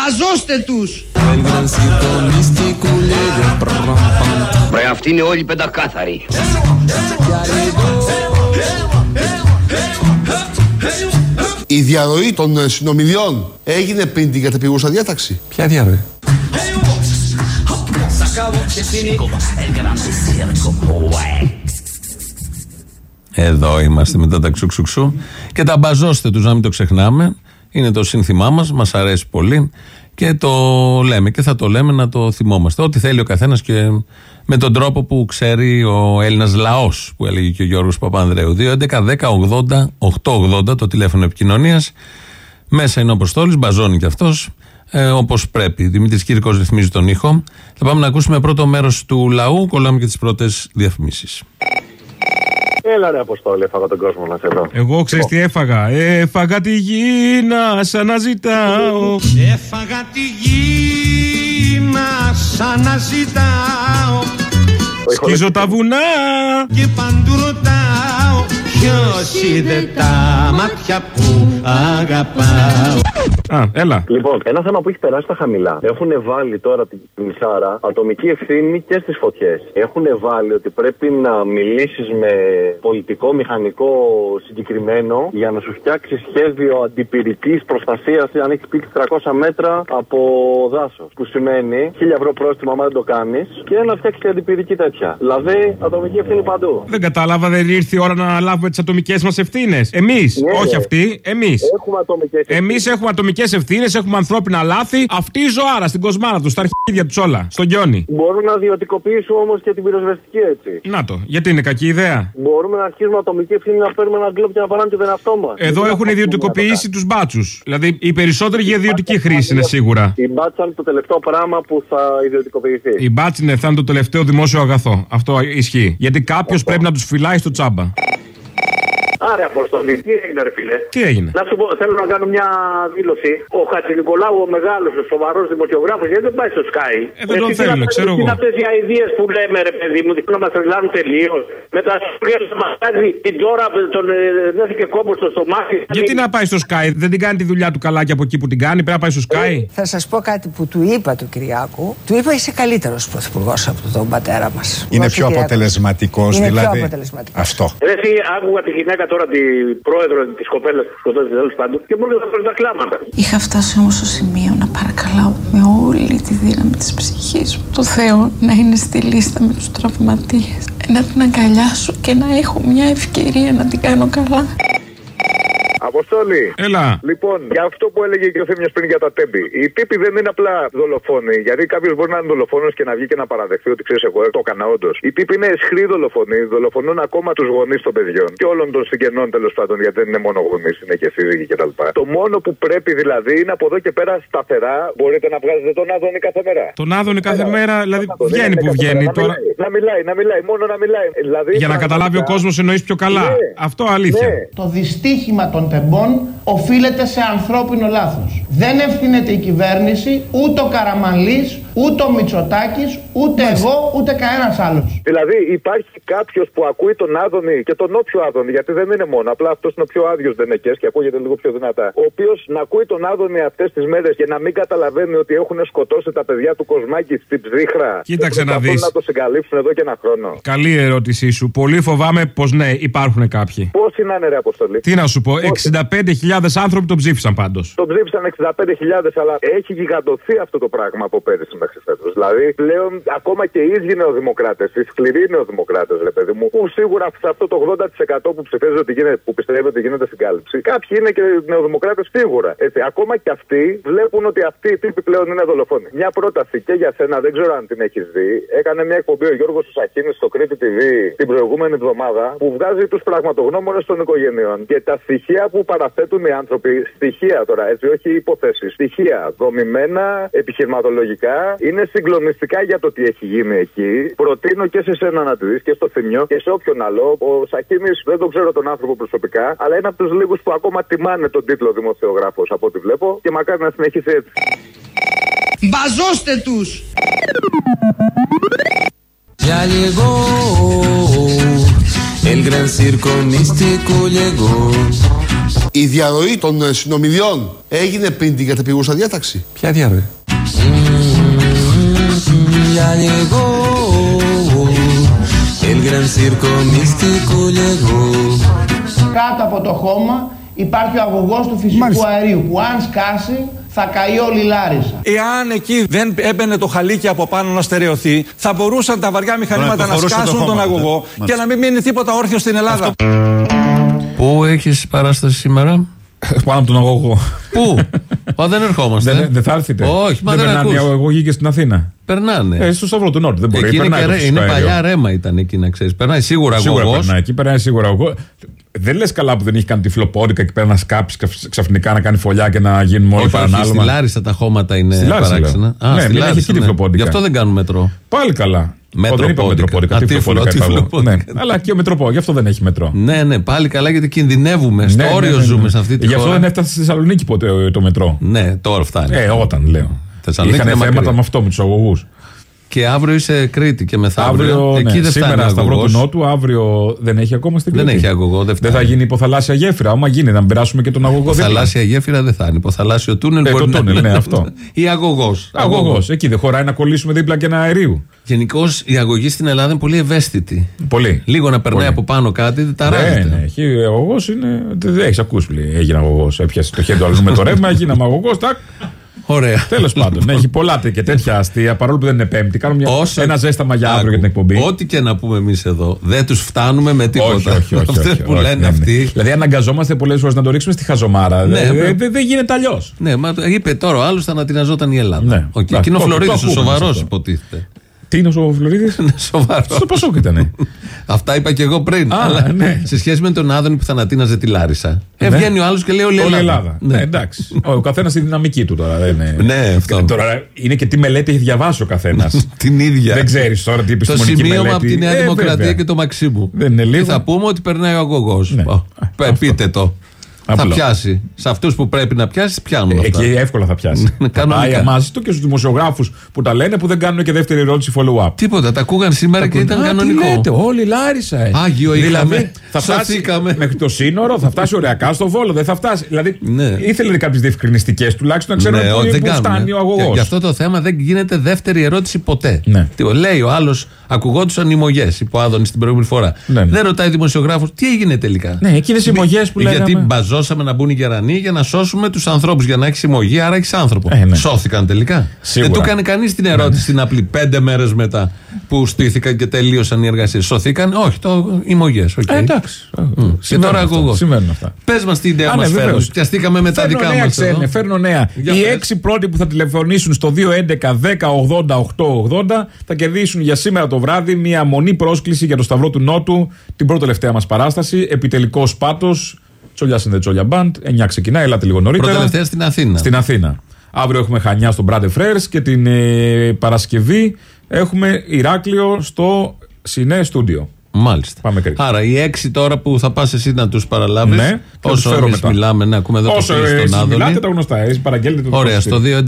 Ya llegó Μπαζώστε τους! el gran circo místico llegó. Βρε αυτοί είναι όλοι πεντακάθαροι. Η διαρροή των ε, συνομιλιών έγινε πριν την κατεπηγούσα διάταξη. Ποια διαρροή; Εδώ είμαστε μετά τα ξουξουξού. Και τα μπαζώστε τους, να μην το ξεχνάμε. Είναι το σύνθημά μας, μας αρέσει πολύ. Και το λέμε και θα το λέμε να το θυμόμαστε. Ό,τι θέλει ο καθένας και με τον τρόπο που ξέρει ο Έλληνας λαός, που έλεγε και ο Γιώργος Παπανδρέου. 2.11.10.80.880 το τηλέφωνο επικοινωνίας. Μέσα είναι ο Αποστόλης, μπαζώνει κι αυτός. Ε, Όπως πρέπει. Δημήτρης Κύρκος ρυθμίζει τον ήχο. Θα πάμε να ακούσουμε πρώτο μέρος του λαού. Κολλάμε και τις πρώτες διαφημίσεις. Έλα ρε Αποστόλη, έφαγα τον κόσμο να σε δω. Εγώ ξέρεις τι έφαγα. Έφαγα τη γη να σ' αναζητάω. Έφαγα τη γη να σ' αναζητάω Σκίζω τα βουνά. Και παντού ρωτάω Ποιος είδε τα μάτια που αγαπάω Α, έλα. Λοιπόν, ένα θέμα που έχει περάσει στα χαμηλά. Έχουν βάλει τώρα την Μισάρα ατομική ευθύνη και στις φωτιές. Έχουν βάλει ότι πρέπει να μιλήσεις με πολιτικό μηχανικό συγκεκριμένο για να σου φτιάξει σχέδιο αντιπυρικής προστασίας αν έχεις πήξει 300 μέτρα από δάσος. Που σημαίνει 1000 ευρώ πρόστιμο άμα δεν το κάνεις και να φτιάξεις αντιπυρική τέτοια. Δηλαδή ατομική ευθύνη παντού. Δεν κατάλαβα, δεν ήρθε η ώρα να λάβουμε τις ατομικές μας ευθύνες. Εμείς, Ναι, όχι ρε. αυτοί, εμείς. Έχουμε ατομικές Εμείς έχουμε ατομικές ευθύνες, έχουμε ανθρώπινα λάθη. Αυτή η ζωάρα στην κοσμάρα τους, στα αρχίδια τους όλα. Στον Γιόνι. Μπορούμε να ιδιωτικοποιήσουμε όμως και την πυροσβεστική έτσι. Να το, γιατί είναι κακή ιδέα; Μπορούμε να αρχίσουμε ατομική ευθύνη να παίρνουμε ένα γκλόπ και να παράμε και τον εαυτό μας. Εδώ έχουν ιδιωτικοποιήσει τους μπάτσους. Δηλαδή οι περισσότεροι για ιδιωτική χρήση είναι σίγουρα. Η μπάτσα είναι το τελευταίο πράγμα που θα ιδιωτικοποιηθεί. Η μπάτση είναι, θα είναι το τελευταίο δημόσιο αγαθό. Αυτό ισχύει. Γιατί κάποιος πρέπει να τους φυλάει στο τσάμπα. Άρα, Αποστολή, τι έγινε, ρε φίλε; Τι έγινε; Να σου πω, θέλω να κάνω μια δήλωση. Ο Χατζη Νικολάου, ο μεγάλος, ο σοβαρός δημοσιογράφος, γιατί δεν πάει στο Sky; Ε, δεν τον θέλουν, ξέρω Τι είναι εγώ. αυτές οι αειδίε που λέμε, ρε παιδί μου, να μας τρελάνουν τελείως. Με τα σπουργία του μαχάζει την τώρα, τον ε, δέθηκε κόμπο στο στομάχι. Γιατί να πάει στο Sky, δεν την κάνει τη δουλειά του καλά και από εκεί που την κάνει, πρέπει να πάει στο Sky; Θα σας πω κάτι που του είπα του Κυριάκου. Του είπα είσαι καλύτερος πρωθυπουργός από τον πατέρα μας. Είναι πιο αποτελεσματικός Είναι πιο δηλαδή. αποτελεσματικός. Αυτό. Ρε, εσύ άκουγα τη γυναίκα τώρα, την πρόεδρο της κοπέλας που σκοτώθηκε τέλος πάντων και μου έλεγε τα κλάματα. Είχα φτάσει όμως στο σημείο να παρακαλάω με όλη τη δύναμη της ψυχής μου το Θεό να είναι στη λίστα με τους τραυματίες. Να την αγκαλιάσω και να έχω μια ευκαιρία να την κάνω καλά. Αποστόλη. Έλα. Λοιπόν, για αυτό που έλεγε και ο Θέμιος πριν για τα τέμπη. Οι τύποι δεν είναι απλά δολοφόνοι. Γιατί κάποιος μπορεί να είναι δολοφόνος και να βγει και να παραδεχθεί ότι ξέρεις, εγώ το έκανα όντως. Οι τύποι είναι σχροί δολοφονοί. Δολοφονούν ακόμα τους γονείς των παιδιών και όλων των συγγενών τέλος πάντων. Γιατί δεν είναι μόνο γονείς, είναι και σύζυγοι κτλ. Το μόνο που πρέπει δηλαδή είναι από εδώ και πέρα σταθερά μπορείτε να βγάζετε τον Άδωνη κάθε μέρα. Τον Άδωνη κάθε μέρα, δηλαδή Δεν βγαίνει είναι που κάθε βγαίνει μέρα. τώρα. Να μιλάει, να μιλάει, να μιλάει, μόνο να μιλάει. Δηλαδή, Για να καταλάβει ο πραγματικά- κόσμος εννοείς πιο καλά. Ναι. Αυτό αλήθεια. Το δυστύχημα των εκπομπών οφείλεται σε ανθρώπινο λάθος. Δεν ευθύνεται η κυβέρνηση, ούτε ο Καραμανλής, ούτε ο Μητσοτάκης, ούτε εγώ, ούτε κανένας άλλος. Δηλαδή υπάρχει κάποιος που ακούει τον Άδωνη και τον όποιο Άδωνη, γιατί δεν είναι μόνο, απλά αυτός είναι ο πιο άδειος δενεκές και ακούγεται λίγο πιο δυνατά. Ο οποίος να ακούει τον Άδωνη αυτές τις μέρες και να μην καταλαβαίνει ότι έχουν σκοτώσει τα παιδιά του Κοσμάκη στην ψύχρα. Κοίταξε και να προσπαθούν δεις. να το συγκαλύψουν εδώ και ένα χρόνο. Καλή ερώτησή σου. Πολύ φοβάμαι πως ναι, υπάρχουν κάποιοι. Πόσοι να είναι ρε Αποστολή; Τι να σου πω, 65.000 άνθρωποι τον ψήφισαν πάντως. Το ψήφισαν 65.000, αλλά έχει γιγαντωθεί αυτό το πράγμα από πέρυσι μέχρι φέτος. Δηλαδή πλέον ακόμα και οι ίδιοι νεοδημοκράτες, οι σκληροί νεοδημοκράτες, ρε παιδί μου, που σίγουρα σε αυτό το 80% που ψηφίζει ότι γίνεται, που πιστεύει ότι γίνεται συγκάλυψη, κάποιοι είναι και νεοδημοκράτες σίγουρα. Έτσι, ακόμα και αυτοί βλέπουν ότι αυτοί οι τύποι πλέον είναι δολοφόνοι. Μια πρόταση και για σένα, δεν ξέρω αν την έχεις δει, έκανε μια εκπομπή ο Γιώργος Σαχίνη στο Κρήτη TV την προηγούμενη εβδομάδα που βγάζει τους πραγματογνώμονες των οικογενειών και τα στοιχεία που παραθέτουν οι άνθρωποι, στοιχεία τώρα, έτσι, όχι υποθέσεις, στοιχεία δομημένα, επιχειρηματολογικά, είναι συγκλονιστικά για το τι έχει γίνει εκεί. Προτείνω και σε σένα να τη δεις και στο θυμιό και σε όποιον άλλο. Ο Σαχίνη δεν τον ξέρω τον άνθρωπο προσωπικά, αλλά είναι από τους λίγους που ακόμα τιμάνε τον τίτλο δημοσιογράφος από ό,τι βλέπω και μακάρι να συνεχίσει έτσι. Μπαζώστε τους! Ya llegó, el gran circo místico llegó. Η διαρροή των ε, συνομιλιών έγινε πριν την κατεπηγούσα διάταξη. Ποια διαρροή; Ya llegó, el gran circo místico llegó. Κάτω από το χώμα υπάρχει ο αγωγός του φυσικού αερίου που αν σκάσει θα καεί όλη η Λάρισα. Εάν εκεί δεν έμπαινε το χαλίκι από πάνω να στερεωθεί, θα μπορούσαν τα βαριά μηχανήματα να υποχωρούσε το σκάσουν χώμα, τον αγωγό ναι. και Μάλιστα. να μην μείνει τίποτα όρθιο στην Ελλάδα. Πού έχεις παράσταση σήμερα, Πάνω από τον αγωγό. Πού, Μα δεν ερχόμαστε. Δεν, δεν θα έρθετε. Όχι, μα δεν δεν περνάνε οι ακούς. αγωγοί και στην Αθήνα. Περνάνε. Ε, στο Σταυρό του Νότου. Δεν μπορεί Εκεί είναι, περνάει και το ρε- φυσικό είναι αέριο. παλιά ρέμα ήταν εκεί να ξέρεις. Περνάει σίγουρα Σίγουρα αγωγός. περνάει εκεί, περνάει σίγουρα αγωγός. Δεν λες καλά που δεν έχει κάνει τυφλοπόδικα εκεί πέρα να σκάψει ξαφνικά να κάνει φωλιά και να γίνουμε όλοι Όχι, όχι, στη παρανάλωμα. Λάρισα τα χώματα είναι Στη Λάρισα, παράξενα. λέω. Ναι, στη μην έχει Λάρισα, εκεί ναι. τυφλοπόδικα. Γι' αυτό δεν κάνουν μετρό. Πάλι καλά. Μέτρο Ω, δεν είπα πόδικα. μετροπόδικα. Α, τυφλοπόδικα τυφλο- είπα εγώ. τυφλοπόδικα. Ναι. Αλλά και ο μετροπό, γι' αυτό δεν έχει μετρό. Ναι, ναι, πάλι καλά γιατί κινδυνεύουμε. Στο Ναι, ναι, όριο ναι, ναι. ζούμε σε αυτή τη Γι' αυτό χώρα. δεν έφτασε στη Θεσσαλονίκη ποτέ ε, το μετρό. Ναι, τώρα φτάνει. Ε, όταν λέω. Θεσσαλονίκη Είχαν είναι θέματα μακριά. με αυτό, με τους αγωγούς. Και αύριο είσαι Κρήτη και μεθαύριο. Αύριο, Εκεί ναι, δεν φτάνει σήμερα ο Σταυρό του αγωγός. Νότου, αύριο δεν έχει ακόμα στην Δεν Κρήτη. έχει αγωγό, δεν Δεν φτάνει. θα γίνει υποθαλάσσια γέφυρα. Άμα γίνει, να περάσουμε και τον αγωγό. δίπλα. Θαλάσσια γέφυρα δεν θα είναι. Υποθαλάσσιο τούνελ Ε, μπορεί το να τούνελ, είναι. ναι, αυτό. Ή αγωγός. Αγωγός. Εκεί δεν χωράει να κολλήσουμε δίπλα και ένα αερίου. Γενικώς η αγωγή στην Ελλάδα είναι πολύ ευαίσθητη. Πολύ. Λίγο να περνάει Πολύ. από πάνω κάτι, Ναι, ταράζεται. ναι, έχει αγωγός είναι. Δεν έχεις ακούσει που λέει. Έγινε αγωγός. Έπιασε το χέρι του αλλού με το ρεύμα, έγινε αγωγός. Τάκ. Ωραία. Τέλος πάντων, έχει πολλά και τέτοια αστεία παρόλο που δεν είναι Πέμπτη. Κάνουμε μια, Όσο- ένα ζέσταμα για αύριο Άκου. για την εκπομπή. Ό,τι και να πούμε εμείς εδώ, δεν τους φτάνουμε με τίποτα. Όχι, όχι, όχι. Αυτές όχι, που όχι, λένε ναι, ναι. αυτοί. Δηλαδή, αναγκαζόμαστε πολλές φορές να το ρίξουμε στη χαζομάρα. Ναι, Δεν- πρέπει. δεν δεν γίνεται αλλιώς. Ναι, μα το είπε τώρα ο άλλος θα ανατιναζόταν η Ελλάδα. Ναι. Οκ. Εντάξει, Και είναι ο το- το Φλωρίδης, ο ακούμε σοβαρός αυτό. υποτίθεται. Τι είναι ο Φλωρίδης. Σοβαρός. Στο Πασόκ ήταν. Αυτά είπα και εγώ πριν. Α, αλλά ναι. Σε σχέση με τον Άδωνη που θα ανατίναζε τη Λάρισα. Ε, Ναι. βγαίνει ο άλλος και λέει όλη η Όλη η Ελλάδα. Ελλάδα. Ναι, εντάξει. Ο καθένας στη δυναμική του τώρα. Δεν είναι... Ναι, αυτό. Τώρα είναι και τι μελέτη έχει διαβάσει ο καθένας. *laughs* Την ίδια. Δεν ξέρεις τώρα τι Το επιστημονική σημείωμα μελέτη. από τη Νέα Ε, Δημοκρατία βέβαια. και το Μαξίμου. Δεν είναι Τι λίγο. θα πούμε ότι περνάει ο αγωγός. Ναι. Πείτε το. Απλό. Θα πιάσει. Σε αυτούς που πρέπει να πιάσεις, πιάνουν αυτά. Εκεί εύκολα θα πιάσει. θα Κανονικά. πάει μαζί του και στους δημοσιογράφους που τα λένε που δεν κάνουν και δεύτερη ερώτηση follow-up. Τίποτα, τα ακούγαν σήμερα και ήταν Α, κανονικό. Τι λέτε, όλοι Λάρισα. ε. Άγιο είχαμε, δηλαδή, *laughs* θα φτάσει σωθήκαμε. μέχρι το σύνορο, θα φτάσει οριακά στο βόλο, δεν θα φτάσει. Δηλαδή, Ναι. ήθελε κάποιες διευκρινιστικές τουλάχιστον να ξέρουν Ναι, ότι πού, δεν πού κάνουν. φτάνει ο Και αγωγός. Γι' αυτό το θέμα δεν γίνεται δεύτερη ερώτηση ποτέ. Ναι. Τι, Λέει ο άλλος, ακουγόντουσαν οι μογές, είπε ο Άδωνης την προηγούμενη φορά. Ναι, ναι. Δεν ρωτάει δημοσιογράφος τι έγινε τελικά; Ναι, εκείνες οι μογές που Γιατί λέγαμε. Μπαζώσαμε να μπουν οι γερανοί για να σώσουμε τους ανθρώπους. Για να έχεις συμμογή, άρα έχεις άνθρωπο. Ε, ναι. Σώθηκαν τελικά. Σίγουρα. Δεν του έκανε κανείς την ερώτηση στην απλή πέντε μέρες μετά που στήθηκαν και τελείωσαν οι εργασίες. Σωθήκαν, όχι, το, οι μογέ. Ε, εντάξει. Και Συμβαίνουν τώρα αυτά, αγωγό. Συμβαίνουν αυτά. Πες μας τι ιδέα Α, μα ναι, φέρνει. βεβαίως. Πιαστήκαμε με τα Φέρνω δικά νέα, μας. ξένε, φέρνω νέα. Για Οι πες. έξι πρώτοι που θα τηλεφωνήσουν στο 211-10-80-880 θα κερδίσουν για σήμερα το βράδυ μια μονή πρόσκληση για το Σταυρό του Νότου, την πρώτη τελευταία μας παράσταση. Επιτελικός πάτος, Τσόλια in the Τσόλια Band. 9 ξεκινάει, ελάτε λίγο νωρίτερα. Πρώτα τελευταία στην Αθήνα. Στην Αθήνα. Αύριο έχουμε Χανιά στον Brother Frères και την ε, Παρασκευή έχουμε Ηράκλειο στο Σινέ Στούντιο. Μάλιστα. Πάμε κρίκο. Άρα οι έξι τώρα που θα πας εσύ να τους παραλάβεις. Ναι, θα τους όσο φέρω εμείς μετά. μιλάμε, ναι, ακούμε εδώ Όσο το φίλο εσείς στον Άδωνη. μιλάτε τα γνωστά, εσείς παραγγέλνετε το Ωραία, δικό στο σας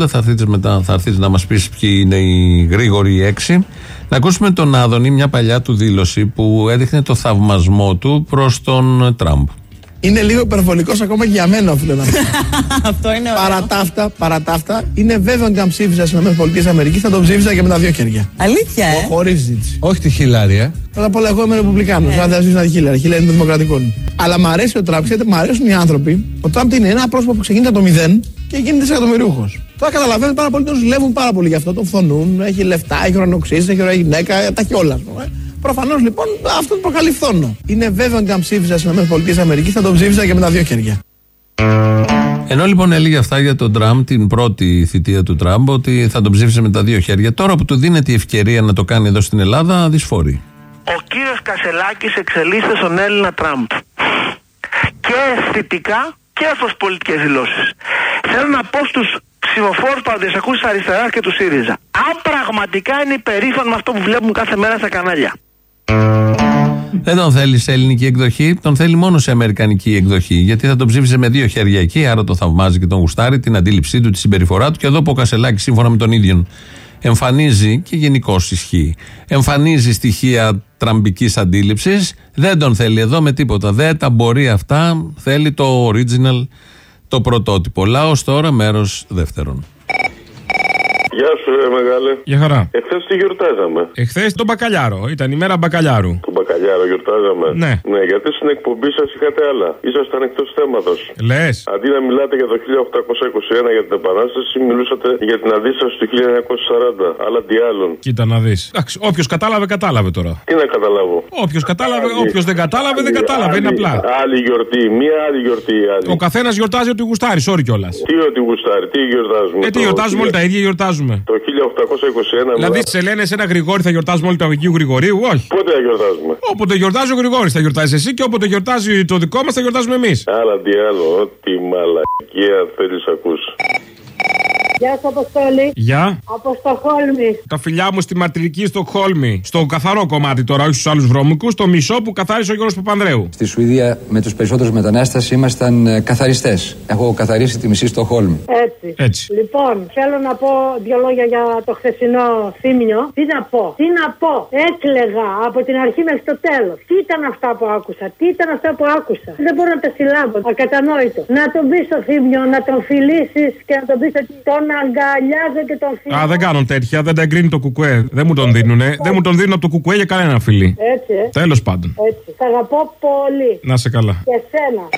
2.11.10.80.880 θα έρθεις μετά, θα έρθεις να μας πεις ποιοι είναι οι γρήγοροι οι έξι. Να ακούσουμε τον Άδωνη, μια παλιά του δήλωση που έδειχνε το θαυμασμό του προς τον Τραμπ. Είναι λίγο υπερβολικός ακόμα και για μένα, οφείλω να πω. *laughs* Αυτό είναι ωραίο. Παρά τα αυτά, παρά τα αυτά, είναι βέβαιο ότι αν ψήφιζα στι ΗΠΑ θα τον ψήφιζα και με τα δύο χέρια. Αλήθεια, ε; Χωρίς ζήτηση. Όχι τη Χιλάρη, ε. Πρώτα απ' όλα, εγώ είμαι Ρεπουμπλικάνος. Ναι. Αν δεν ψήφιζα τη Χίλαρη. Χίλαρη είναι των Δημοκρατικών. Αλλά μ' αρέσει ο Τραμπ, ξέρετε, μ' αρέσουν οι άνθρωποι. Ο Τραμπ είναι ένα πρόσωπο που ξεκινάει από το μηδέν και γίνεται δισεκατομμυρίουχος. Τώρα καταλαβαίνετε πάρα πολύ, τον ζηλεύουν πάρα πολύ γι' αυτό, τον φθονούν, έχει λεφτά, έχει ουρανοξύσει, έχει ωραία γυναίκα, τα έχει όλα. Προφανώς λοιπόν αυτό του προκαλεί φθόνο. Είναι βέβαιο ότι αν ψήφιζα στις ΗΠΑ θα τον ψήφιζα και με τα δύο χέρια. Ενώ λοιπόν έλεγε αυτά για τον Τραμπ, την πρώτη θητεία του Τραμπ, ότι θα τον ψήφισε με τα δύο χέρια, τώρα που του δίνεται η ευκαιρία να το κάνει εδώ στην Ελλάδα, δυσφορεί. Ο κύριος Κασελάκης εξελίσσεται στον Έλληνα Τραμπ. Και αισθητικά και ως πολιτικές δηλώσεις. Θέλω να πω στους ψηφοφόρους παραδοσιακούς της αριστεράς και του ΣΥΡΙΖΑ. Αν πραγματικά είναι υπερήφανο με αυτό που βλέπουν κάθε μέρα στα κανάλια. Δεν τον θέλει σε ελληνική εκδοχή, τον θέλει μόνο σε αμερικανική εκδοχή. Γιατί θα τον ψήφισε με δύο χέρια εκεί, άρα το θαυμάζει και τον γουστάρει, την αντίληψή του, τη συμπεριφορά του. Και εδώ που ο Κασελάκης, σύμφωνα με τον ίδιο, εμφανίζει και γενικώς ισχύει, εμφανίζει στοιχεία τραμπικής αντίληψης, δεν τον θέλει εδώ με τίποτα. Δεν τα μπορεί αυτά, θέλει το original, το πρωτότυπο. Λάο τώρα, μέρος δεύτερον. Γεια σου, ρε μεγάλε. Για χαρά. Εχθές τι γιορτάζαμε; Εχθές τον Μπακαλιάρο. Ήταν η μέρα Μπακαλιάρου. Τον Μπακαλιάρο γιορτάζαμε. Ναι. Ναι, γιατί στην εκπομπή σας είχατε άλλα. Ήσασταν εκτός θέματος. Λες. Αντί να μιλάτε για το 1821 για την Επανάσταση, μιλούσατε για την αντίσταση του 1940. Αλλά τι άλλον. Κοίτα να δεις. Όποιος κατάλαβε, κατάλαβε τώρα. Τι να καταλάβω; Όποιος κατάλαβε, Άλλη- όποιος δεν κατάλαβε, δεν άλλη- κατάλαβε. Είναι άλλη- απλά. Άλλη γιορτή, μία άλλη γιορτή. Άλλη. Ο καθένας γιορτάζει ότι γουστάρει, sorry κιόλας. Τι ότι γουστάρει, τι γιορτάζουμε. Ε, τι γιορτάζουμε όλοι τα ίδια, γιορτάζουμε. Το 1821 Δηλαδή, μιλά- σε λένε σε ένα Γρηγόρη θα γιορτάζουμε όλοι του Αγίου Γρηγορίου, όχι; Πότε θα γιορτάζουμε; Όποτε γιορτάζει ο Γρηγόρης θα γιορτάζει εσύ και όποτε γιορτάζει το δικό μας θα γιορτάζουμε εμείς. Άλλα τι άλλο, ό,τι μαλακία θέλεις ακούς. Γεια σου, Αποστόλη. Γεια. Από Στοχόλμη. Τα φιλιά μου στη μαρτυρική Στοκχόλμη. Στο καθαρό κομμάτι τώρα, όχι στους άλλους βρώμικους. Το μισό που καθάρισε ο Γιώργος Παπανδρέου. Στη Σουηδία με τους περισσότερους μετανάστες ήμασταν ε, καθαριστές. Έχω καθαρίσει τη μισή στο Χόλμ. Έτσι. Έτσι. Λοιπόν, θέλω να πω δύο λόγια για το χθεσινό θύμιο. Τι να πω, τι να πω. Έκλεγα από την αρχή μέχρι το τέλος. Τι ήταν αυτά που άκουσα, τι ήταν αυτά που άκουσα. Δεν μπορώ να τα συλλάβω. Ακατανόητο. Να τον πεις στο θύμιο, να τον φιλήσεις και να τον πεις ότι τον αγκαλιάζω και τον φιλώ. Α, δεν κάνουν τέτοια, δεν τα εγκρίνει το κουκουέ. Δεν μου τον δίνουνε. Δεν μου τον δίνουν από το κουκουέ για κανένα φίλη. Έτσι, ε. Τέλος πάντων. Έτσι. Σ' αγαπώ πολύ. Να σε καλά. Και σένα.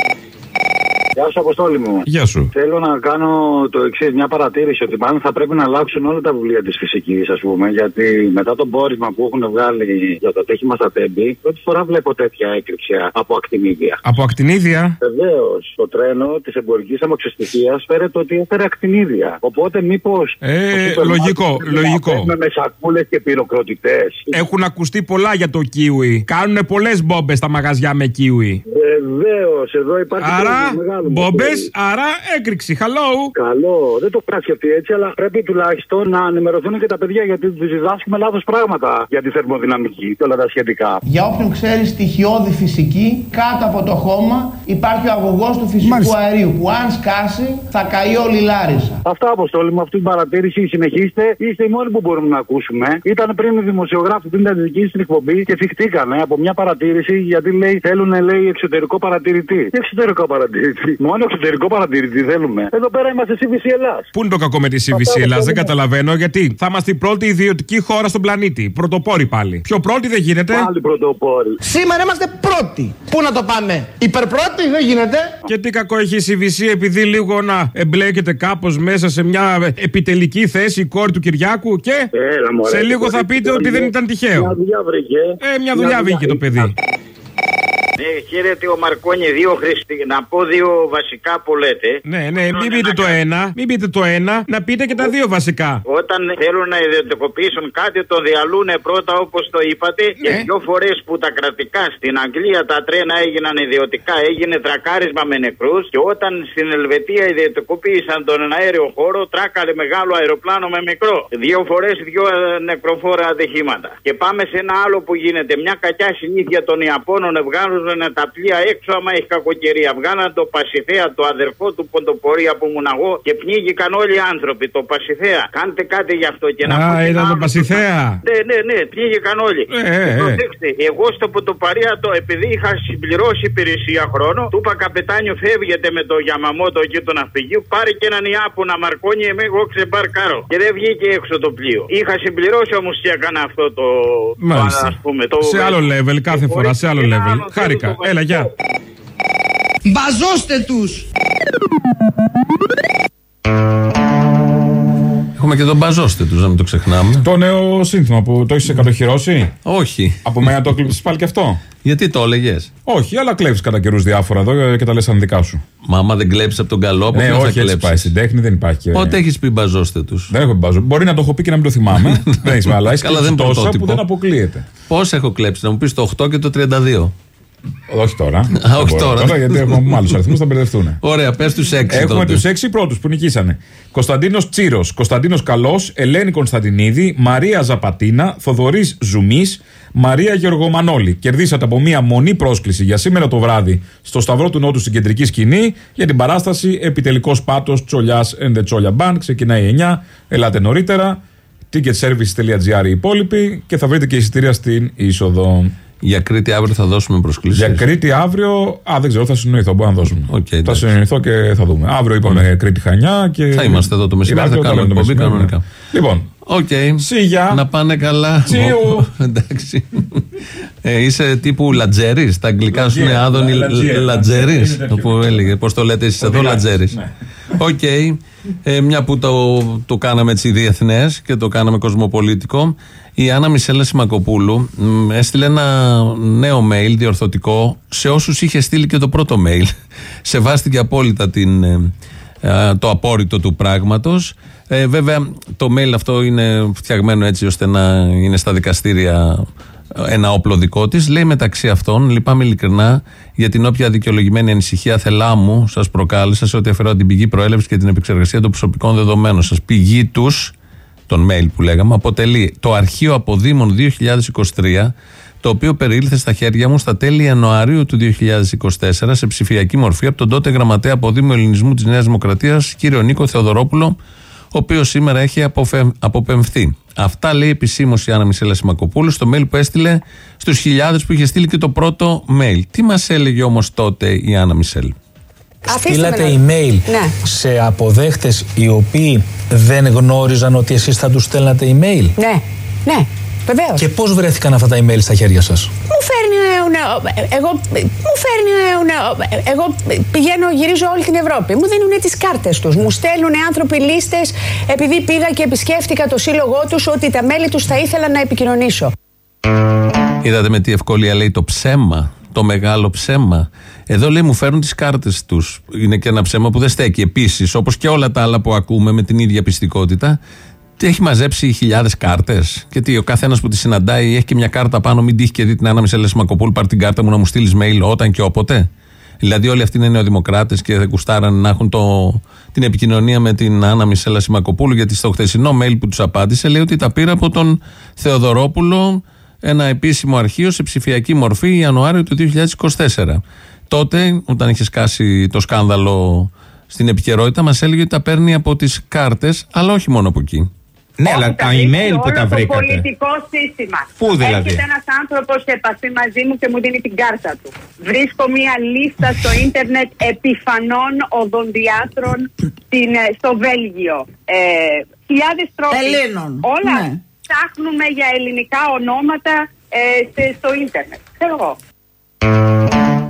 Γεια σου, Αποστόλη μου. Γεια σου. Θέλω να κάνω το εξής, μια παρατήρηση ότι μάλλον θα πρέπει να αλλάξουν όλα τα βιβλία της φυσικής, ας πούμε. Γιατί μετά το πόρισμα που έχουν βγάλει για το τέχημα στα τέμπη, πρώτη φορά βλέπω τέτοια έκρηξη από ακτινίδια. Από ακτινίδια; Βεβαίως, το τρένο της εμπορικής αμαξοστοιχίας φέρεται ότι έφερε ακτινίδια. Οπότε μήπως. Ε, λογικό, λογικό. Με σακούλες και πυροκροτητές. Έχουν ακουστεί πολλά για το κίουι. Κάνουν πολλές μπόμπες στα μαγαζιά με κίουι. Βεβαίως, εδώ υπάρχει. Άρα, πρόβλημα μεγάλο. μπόμπε, άρα έκρηξη. Hello. Καλό. Δεν το πράξει αυτή έτσι, αλλά πρέπει τουλάχιστον να ενημερωθούν και τα παιδιά γιατί τους διδάσκουμε λάθος πράγματα για τη θερμοδυναμική και όλα τα σχετικά. Για όποιον ξέρει στοιχειώδη φυσική, κάτω από το χώμα υπάρχει ο αγωγός του φυσικού αερίου που αν σκάσει θα καεί όλη η Λάρισα. Αυτά αποστόλη με αυτή την παρατήρηση. Συνεχίστε. Είστε οι μόνοι που μπορούμε να ακούσουμε. Ήταν πριν οι δημοσιογράφοι που ήταν δική στην εκπομπή και θυχτήκανε από μια παρατήρηση γιατί λέει θέλουν λέει εξωτερικό παρατηρητή. Τι εξωτερικό παρατηρητή. Μόνο εξωτερικό παρατηρητή θέλουμε. Εδώ πέρα είμαστε CVC Ελλάς. Πού είναι το κακό με τη CVC Ελλάς, δεν καταλαβαίνω γιατί. Θα είμαστε η πρώτη ιδιωτική χώρα στον πλανήτη. Πρωτοπόροι πάλι. Πιο πρώτη δεν γίνεται. Πάλι πρωτοπόροι. Σήμερα είμαστε πρώτοι. Πού να το πάμε, υπερπρώτη δεν γίνεται. Και τι κακό έχει η CVC επειδή λίγο να εμπλέκεται κάπως μέσα σε μια επιτελική θέση η κόρη του Κυριάκου και Έλα, μωρέ, σε λίγο το θα πείτε ότι δεν ήταν τυχαίο. Μια δουλειά βρήκε. Ε, μια δουλειά βγήκε το παιδί. Ναι, χαίρετε ο Μαρκόνι, δύο Χριστί... να πω δύο βασικά που λέτε. Ναι, ναι, μην πείτε το ένα, μην πείτε το ένα, να πείτε και τα δύο βασικά. Όταν θέλουν να ιδιωτικοποιήσουν κάτι, το διαλούν πρώτα όπως το είπατε. Και Ναι. δύο φορές που τα κρατικά στην Αγγλία τα τρένα έγιναν ιδιωτικά, έγινε τρακάρισμα με νεκρούς. Και όταν στην Ελβετία ιδιωτικοποίησαν τον αέριο χώρο, τράκαλε μεγάλο αεροπλάνο με μικρό. Δύο φορές δύο ε, νεκροφόρα ατυχήματα. Και πάμε σε ένα άλλο που γίνεται. Μια κακιά συνήθεια των Ιαπώνων βγάλουν τα πλοία έξω άμα έχεις κακοκαιρία. Βγάλαν το Πασιθέα, το αδερφό του Ποντοπορία που ήμουν εγώ και πνίγηκαν όλοι οι άνθρωποι. Το Πασιθέα. Κάντε κάτι γι' αυτό και να πω Α, και ήταν ένα το άλλο. Πασιθέα. Ναι, ναι, ναι, πνίγηκαν όλοι. Ε, Και ε, ε. προσέξτε, εγώ στο Ποντοπαρία το επειδή είχα συμπληρώσει υπηρεσία χρόνο, του είπα καπετάνιο φεύγετε με το Γιαμαμότο εκεί του ναυπηγείου, πάρε και έναν Ιάπου να μαρκώνει εμέ, εγώ ξεμπαρκάρω. Και δεν βγήκε έξω το πλοίο. Είχα συμπληρώσει όμως και έκανα αυτό το. Μάλιστα. ας πούμε, το Σε άλλο level, κάθε φορά σε άλλο Ένα level. άλλο Χάρηκα. θέλω το Έλα, γεια. Μπαζώστε τους! Έχουμε και τον μπαζώστε τους, να μην το ξεχνάμε. Το νέο σύνθημα που το έχεις εκατοχυρώσει; Όχι. Από μένα το κλείψει πάλι και αυτό; Γιατί το έλεγες; Όχι, αλλά κλέβεις κατά καιρούς διάφορα εδώ και τα λες σαν δικά σου. Μα άμα δεν κλέψεις από τον καλό, από Ναι, ποιον θα όχι, έτσι κλέψεις; πάει. Στην τέχνη δεν υπάρχει. Πότε έχεις πει μπαζώστε τους; Δεν έχω πει μπαζό. Μπορεί να το έχω πει και να μην το θυμάμαι. *laughs* δεν έχει αλλά έχει Καλά, κλέψει δεν τόσα πρωτότυπο. που δεν αποκλείεται. Πώς έχω κλέψει, να μου πεις το 8 και το 32. Όχι τώρα. Α, Δεν όχι μπορώ τώρα. γιατί έχουμε άλλους αριθμούς, θα μπερδευτούν. Ωραία, πες τους 6 Έχουμε τότε. τους έξι πρώτους που νικήσανε. Κωνσταντίνος Τσίρος, Κωνσταντίνος Καλός, Ελένη Κωνσταντινίδη, Μαρία Ζαπατίνα, Θοδωρής Ζουμί, Μαρία Γεωργομανόλη. Κερδίσατε από μία μονή πρόσκληση για σήμερα το βράδυ στο Σταυρό του Νότου στην κεντρική σκηνή για την παράσταση Επιτελικός Πάτος Τσολιάς and the Τσόλια Band. Ξεκινάει 9. Ελάτε νωρίτερα. Ticketservice.gr οι υπόλοιποι και θα βρείτε και εισιτήρια στην είσοδο. Για Κρήτη αύριο θα δώσουμε προσκλήσεις. Για Κρήτη αύριο. Α, δεν ξέρω, θα συνεννοηθώ. Μπορεί να δώσουμε. θα εντάξει. συνεννοηθώ και θα δούμε. Αύριο είπαμε Κρήτη Χανιά και. Θα είμαστε εδώ το μεσημέρι, θα Ηράκλειο, κάνουμε τα λέμε εκπομπή το μεσημέρι, κανονικά. ναι. Λοιπόν, OK. See ya. Να πάνε καλά. See you. Εντάξει. Ε, είσαι τύπου Λατζέρης. Τα αγγλικά σου είναι Λατζέρι, άδωνη Λατζέρι, Λατζέρης. είναι τέτοιο. Που έλεγε. Πώς το λέτε εσείς εδώ, Ποδηλάτης, Λατζέρης; Ναι. Οκ. Ε, μια που το, το κάναμε έτσι διεθνές και το κάναμε κοσμοπολίτικο, η Άννα Μισέλ Ασημακοπούλου, έστειλε ένα νέο mail διορθωτικό σε όσους είχε στείλει και το πρώτο mail. *laughs* Σεβάστηκε απόλυτα την, ε, ε, το απόρρητο του πράγματος. Ε, βέβαια το mail αυτό είναι φτιαγμένο έτσι ώστε να είναι στα δικαστήρια ένα όπλο δικό της. Λέει μεταξύ αυτών, λυπάμαι ειλικρινά για την όποια δικαιολογημένη ανησυχία θελά μου σας προκάλεσα σε ό,τι αφορά την πηγή προέλευσης και την επεξεργασία των προσωπικών δεδομένων σας. Πηγή τους, τον mail που λέγαμε, αποτελεί το αρχείο αποδήμων 2023, το οποίο περιήλθε στα χέρια μου στα τέλη Ιανουαρίου του 2024 σε ψηφιακή μορφή από τον τότε γραμματέα αποδήμου Ελληνισμού της Νέας Δημοκρατίας, κύριο Νίκο Θεοδωρόπουλο, ο οποίος σήμερα έχει αποφε... αποπεμφθεί. Αυτά λέει επισήμω η Άννα Μισέλα Σιμακοπούλου στο mail που έστειλε στους χιλιάδες που είχε στείλει και το πρώτο mail. Τι μας έλεγε όμως τότε η Άννα Μισελ; Στείλατε με email Ναι. σε αποδέχτες οι οποίοι δεν γνώριζαν ότι εσείς θα τους στέλνατε email; Ναι, ναι, βεβαίως. Και πώς βρέθηκαν αυτά τα email στα χέρια σας; Μου φέρνει νέο, νέο. Εγώ, μου φέρνει νέο, νέο. Εγώ πηγαίνω, γυρίζω όλη την Ευρώπη. Μου δίνουν τις κάρτες τους. Μου στέλνουν άνθρωποι λίστες επειδή πήγα και επισκέφτηκα το σύλλογό τους ότι τα μέλη τους θα ήθελα να επικοινωνήσω. Είδατε με τι ευκολία λέει το ψέμα. Το μεγάλο ψέμα. Εδώ λέει μου φέρουν τις κάρτες τους. Είναι και ένα ψέμα που δεν στέκει. Επίσης, όπως και όλα τα άλλα που ακούμε με την ίδια πιστικότητα, τι έχει μαζέψει χιλιάδες κάρτες. Και τι, ο καθένας που τη συναντάει έχει και μια κάρτα πάνω, μην τύχει και δει την Άννα Μισελέ Μακοπούλ, πάρει την κάρτα μου να μου στείλεις mail όταν και όποτε. Δηλαδή, όλοι αυτοί είναι νεοδημοκράτες και δεν κουστάραν να έχουν το, την επικοινωνία με την Άννα Μισέλα Σιμακοπούλου, γιατί στο χθεσινό mail που τους απάντησε λέει ότι τα πήρα από τον Θεοδωρόπουλο, ένα επίσημο αρχείο σε ψηφιακή μορφή Ιανουάριο του 2024. Τότε, όταν είχε σκάσει το σκάνδαλο στην επικαιρότητα, μας έλεγε ότι τα παίρνει από τις κάρτες, αλλά όχι μόνο από εκεί. Ναι, αλλά τα email που τα Το βρήκατε. πολιτικό σύστημα. Πού δηλαδή; Έρχεται ένας άνθρωπος σε επαφή μαζί μου και μου δίνει την κάρτα του. Βρίσκω μία λίστα στο ίντερνετ επιφανών οδοντιάτρων στην, ε, στο Βέλγιο. Ε, Χιλιάδες τρόποι. Ελλήνων, Όλα ναι. ψάχνουμε για ελληνικά ονόματα ε, σε- στο ίντερνετ. Ξέρω εγώ.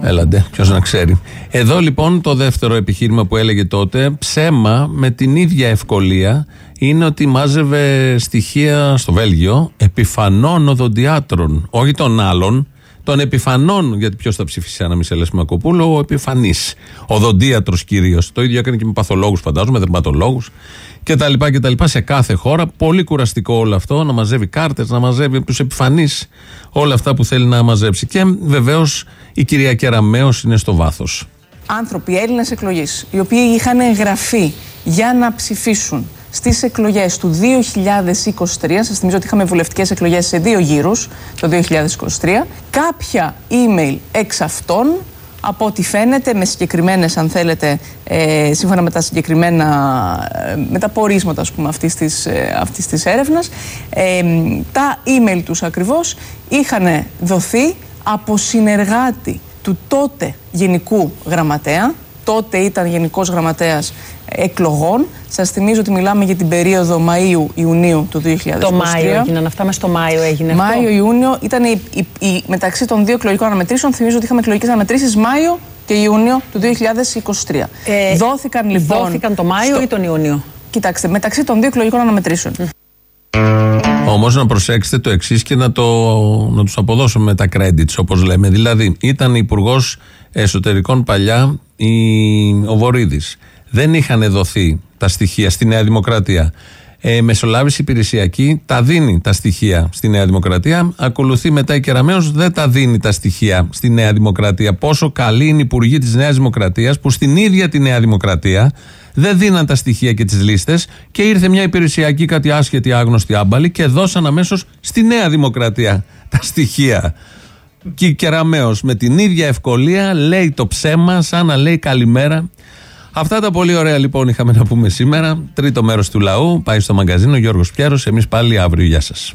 Έλαντε, ποιος να ξέρει. Εδώ λοιπόν το δεύτερο επιχείρημα που έλεγε τότε, ψέμα με την ίδια ευκολία, είναι ότι μάζευε στοιχεία στο Βέλγιο επιφανών οδοντιάτρων. Όχι των άλλων, των επιφανών, γιατί ποιος θα ψηφίσει ένα Μισελέ Μακοπούλο, ο επιφανής. Ο δοντίατρο κυρίω. Το ίδιο έκανε και με παθολόγους, φαντάζομαι, δερματολόγους κτλ. κτλ. Σε κάθε χώρα. Πολύ κουραστικό όλο αυτό να μαζεύει κάρτες, να μαζεύει τους επιφανείς όλα αυτά που θέλει να μαζέψει. Και βεβαίως η κυρία Κεραμέο είναι στο βάθος. άνθρωποι, Έλληνες εκλογείς, οι οποίοι είχαν εγγραφεί για να ψηφίσουν στις εκλογές του 2023, σας θυμίζω ότι είχαμε βουλευτικές εκλογές σε δύο γύρους το 2023, κάποια email εξ αυτών, από ό,τι φαίνεται, με συγκεκριμένες, αν θέλετε, ε, σύμφωνα με τα συγκεκριμένα, ε, με τα πορίσματα, ας πούμε, αυτής της, ε, αυτής της έρευνας, ε, τα email τους ακριβώς είχαν δοθεί από συνεργάτη του τότε Γενικού Γραμματέα, τότε ήταν Γενικός Γραμματέας Εκλογών. Σας θυμίζω ότι μιλάμε για την περίοδο Μαΐου-Ιουνίου του 2023. Το Μάιο έγιναν αυτά, μέσα στο Μάιο έγινε αυτό. Μάιο-Ιούνιο ήταν η, η- η- μεταξύ των δύο εκλογικών αναμετρήσεων. Θυμίζω ότι είχαμε εκλογικές αναμετρήσεις Μάιο και Ιούνιο του 2023. Ε, δόθηκαν λοιπόν. δόθηκαν το Μάιο ή τον Ιούνιο; Κοιτάξτε, μεταξύ των δύο εκλογικών αναμετρήσεων. Όμως να προσέξετε το εξής και να, το, να τους αποδώσουμε τα credits όπως λέμε. Δηλαδή, ήταν υπουργός εσωτερικών παλιά η, ο Βορύδης. Δεν είχαν δοθεί τα στοιχεία στη Νέα Δημοκρατία. Ε, μεσολάβηση υπηρεσιακή τα δίνει τα στοιχεία στη Νέα Δημοκρατία. Ακολουθεί μετά η Κεραμέως δεν τα δίνει τα στοιχεία στη Νέα Δημοκρατία. Πόσο καλή είναι η υπουργοί της Νέας Δημοκρατίας που στην ίδια τη Νέα Δημοκρατία δεν δίναν τα στοιχεία και τις λίστες και ήρθε μια υπηρεσιακή κάτι άσχετη άγνωστη άμπαλη και δώσαν αμέσως στη Νέα Δημοκρατία τα στοιχεία. Και η Κεραμέως με την ίδια ευκολία λέει το ψέμα σαν να λέει καλημέρα. Αυτά τα πολύ ωραία λοιπόν είχαμε να πούμε σήμερα. Τρίτο μέρος του λαού πάει στο μαγκαζίνο Γιώργος Πιέρος. Εμείς πάλι αύριο. Γεια σας.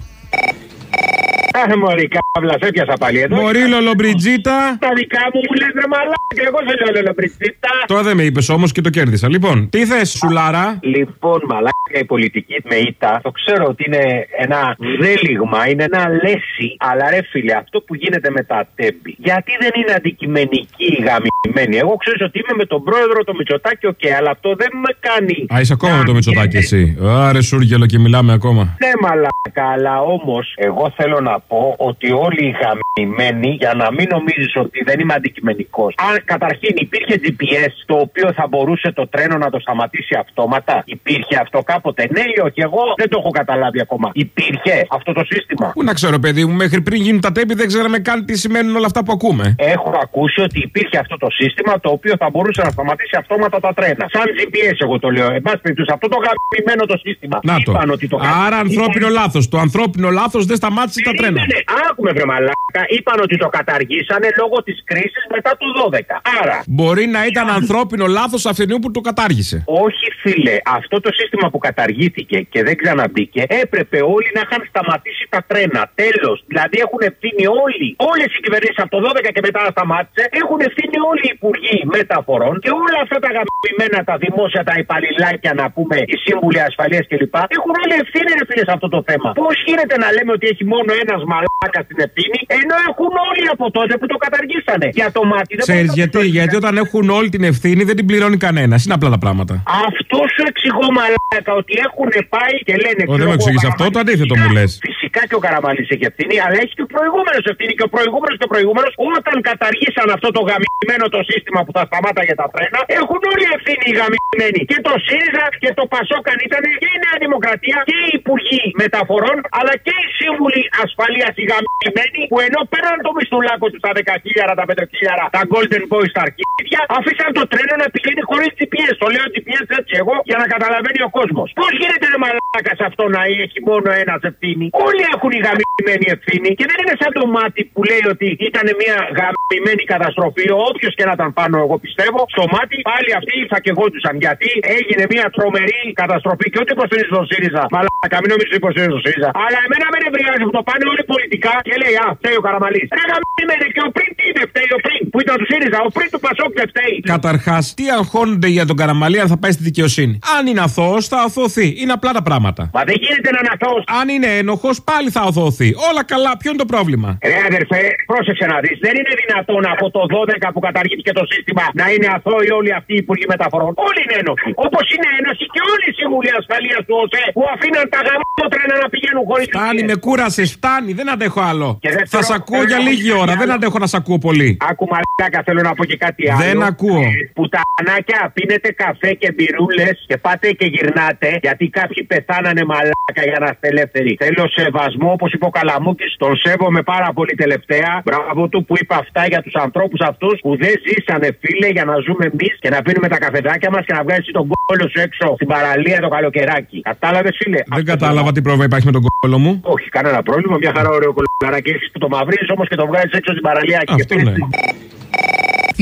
Αχ, μωρή κάβλα, σε έπιασα πάλι εδώ. Μωρή λολομπριτζίτα. Τα δικά μου μου λες ρε μαλάκα, εγώ σε λέω λολομπριτζίτα. Τώρα δεν με είπες όμως και το κέρδισα. Λοιπόν, τι θες, Σουλάρα. Λοιπόν, μαλάκα, η πολιτική με ήττα, το ξέρω ότι είναι ένα δέλιγμα, είναι ένα λέση, αλλά ρε φίλε, αυτό που γίνεται με τα Τέμπη. Γιατί δεν είναι αντικειμενικοί οι γαμημένοι. Εγώ ξέρω ότι είμαι με τον πρόεδρο, το Μητσοτάκη, οκ, αλλά αυτό δεν με κάνει. Α, είσαι ακόμα με το Μητσοτάκη εσύ. Άρε, σούργελο και μιλάμε ακόμα. Ναι, μαλάκα, αλλά όμως εγώ θέλω να πω ότι όλοι οι γαμημένοι, για να μην νομίζεις ότι δεν είμαι αντικειμενικός, αν καταρχήν υπήρχε GPS το οποίο θα μπορούσε το τρένο να το σταματήσει αυτόματα, υπήρχε αυτό κάποτε; Ναι ή όχι, εγώ δεν το έχω καταλάβει ακόμα. Υπήρχε αυτό το σύστημα; Πού να ξέρω, παιδί μου, μέχρι πριν γίνουν τα τέμπη δεν ξέραμε καν τι σημαίνουν όλα αυτά που ακούμε. Έχω ακούσει ότι υπήρχε αυτό το σύστημα το οποίο θα μπορούσε να σταματήσει αυτόματα τα τρένα. Σαν GPS, εγώ το λέω. Εν πάση περιπτώσει, αυτό το γαμμένο το σύστημα. Να το. Είπαν ότι το Άρα ανθρώπινο είπαν- λάθος. Το ανθρώπινο λάθος δεν σταμάτησε τα τρένα. Ναι, ναι, άκουμε βρε μαλάκα. Είπαν ότι το καταργήσανε λόγω της κρίσης μετά το 12. Άρα. Μπορεί να ήταν ανθρώπινο λάθος αυτού που το κατάργησε. Όχι, φίλε, αυτό το σύστημα που καταργήθηκε και δεν ξαναμπήκε, έπρεπε όλοι να είχαν σταματήσει τα τρένα. Τέλος. Δηλαδή έχουν ευθύνη όλοι. Όλες οι κυβερνήσεις από το 12 και μετά σταμάτησε, έχουν ευθύνη όλοι οι υπουργοί μεταφορών και όλα αυτά τα αγαπημένα τα δημόσια, τα υπαλληλάκια να πούμε, οι σύμβουλοι ασφαλείας κλπ. Έχουν όλοι ευθύνη, ρε φίλε, σε αυτό το θέμα. Πώς γίνεται να λέμε ότι έχει μόνο ένα μαλάκα στην ευθύνη, ενώ έχουν όλοι από τότε που το καταργήσανε. Για το μάτι δεν Ξέρεις μπορεί να γιατί, γιατί όταν έχουν όλη την ευθύνη δεν την πληρώνει κανένας. Είναι απλά τα πράγματα. αυτός σου εξηγώ μαλάκα ότι έχουν πάει και λένε. Ω, δεν ξέρω μου εγώ, εξηγείς αυτό, το αντίθετο μου λες. Φυσικά και ο Καραμαλής έχει ευθύνη, αλλά έχει και ο προηγούμενος ευθύνη. Και ο προηγούμενος και ο προηγούμενος, όταν καταργήσαν αυτό το γαμημένο το σύστημα που θα σταμάταγε τα τρένα, έχουν όλοι ευθύνη οι γαμημένοι. Και το ΣΥΡΙΖΑ και το ΠΑΣΟΚΑΝ ήταν και η Νέα Δημοκρατία και οι Υπουργοί Μεταφορών, αλλά και οι Σύμβουλοι Ασφαλεία οι γαμημένοι, που ενώ πέραν το μισθουλάκο του τα 10.000, τα 5.000, τα Golden Boys στα αρχίδια, αφήσαν το τρένο να πηγαίνει χωρίς GPS. Το λέω GPS έτσι εγώ για να καταλαβαίνει ο κόσμος. Πώς γίνεται ρε μαλάκας σε αυτό να έχει μόνο ένας ευθύνη; Όλοι έχουν η γαμημένη ευθύνη και δεν είναι σαν το μάτι που λέει ότι ήταν μια γαμημένη καταστροφή. Όποιος και να ήταν πάνω, εγώ πιστεύω, στο μάτι πάλι αυτοί φακεγόντουσαν. Γιατί έγινε μια τρομερή καταστροφή και ούτε υποστηρίζει τον ΣΥΡΙΖΑ. Μαλάκα, μην νομίζω ότι υποστηρίζει τον ΣΥΡΙΖΑ. Αλλά εμένα με νευριάζει που το πάνε όλοι πολιτικά και λέει Α, φταίει ο Καραμαλής. Ρε γαμημένη και ο πριν τι είναι, φταίει ο πριν που ήταν του ΣΥΡΙΖΑ. Ο πριν του Πασόκ δεν φταίει. Καταρχάς, τι αγχώνονται για τον Καραμαλή αν θα πάει στη δικαιοσύνη; Αν είναι αθώος, θα αθωωθεί. Είναι απλά τα πράγματα. Μα δεν γίνεται να είναι αθώος. Αν είναι ένοχος, πάλι θα αθωωωθεί. Όλα καλά, ποιο είναι το πρόβλημα; Ρε αδερφέ, πρόσεξε να δεις. Δεν είναι δυνατόν από το 12 που καταργήθηκε το σύστημα να είναι αθώοι όλοι αυτοί οι υπουργοί μεταφορών. χωρών. Όλοι είναι ένοχοι. Όπως είναι ένοχοι και όλοι οι σύμβουλοι ασφαλείας του ΟΣΕ που αφήναν τα γαμότρενα να πηγαίνουν χωρίς Φτάνει, με κούρασε, φτάνει, δεν αντέχω άλλο. Και δεύτερο, Θα σ' ακούω θέλω για να πω λίγη και ώρα, κάτι δεν άλλο. αντέχω να σ' ακούω πολύ. Άκου μαλάκα, θέλω να πω και κάτι άλλο. Δεν ακούω. Ε, Που τα ανάκια πίνετε καφέ και μπυρούλες και πάτε και γυρνάτε γιατί κάποιοι πεθάνανε μαλάκα για να είστε ελεύθεροι. Θέλω σεβασμό, όπως είπε ο Καλαμούκης, τον σέβομαι πάρα πολύ τελευταία. Μπράβο του που είπε αυτά για τους ανθρώπους αυτούς που δεν ζήσανε φίλε για να ζούμε εμείς και να πίνουμε τα καφεδάκια μας και να βγάζει τον κόλλο σου έξω στην παραλία το καλοκαιράκι. Κατάλαβες φίλε; Δεν κατάλαβα τι πρόβλημα υπάρχει με τον κόλλο μου. Όχι, κανένα πρόβλημα. Μια χαρά ωραίο κολαράκι έχεις που το μαυρίζεις όμως και το βγάζεις έξω στην παραλία. και Αυτό πίνεις ναι.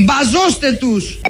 Μπαζώστε τους!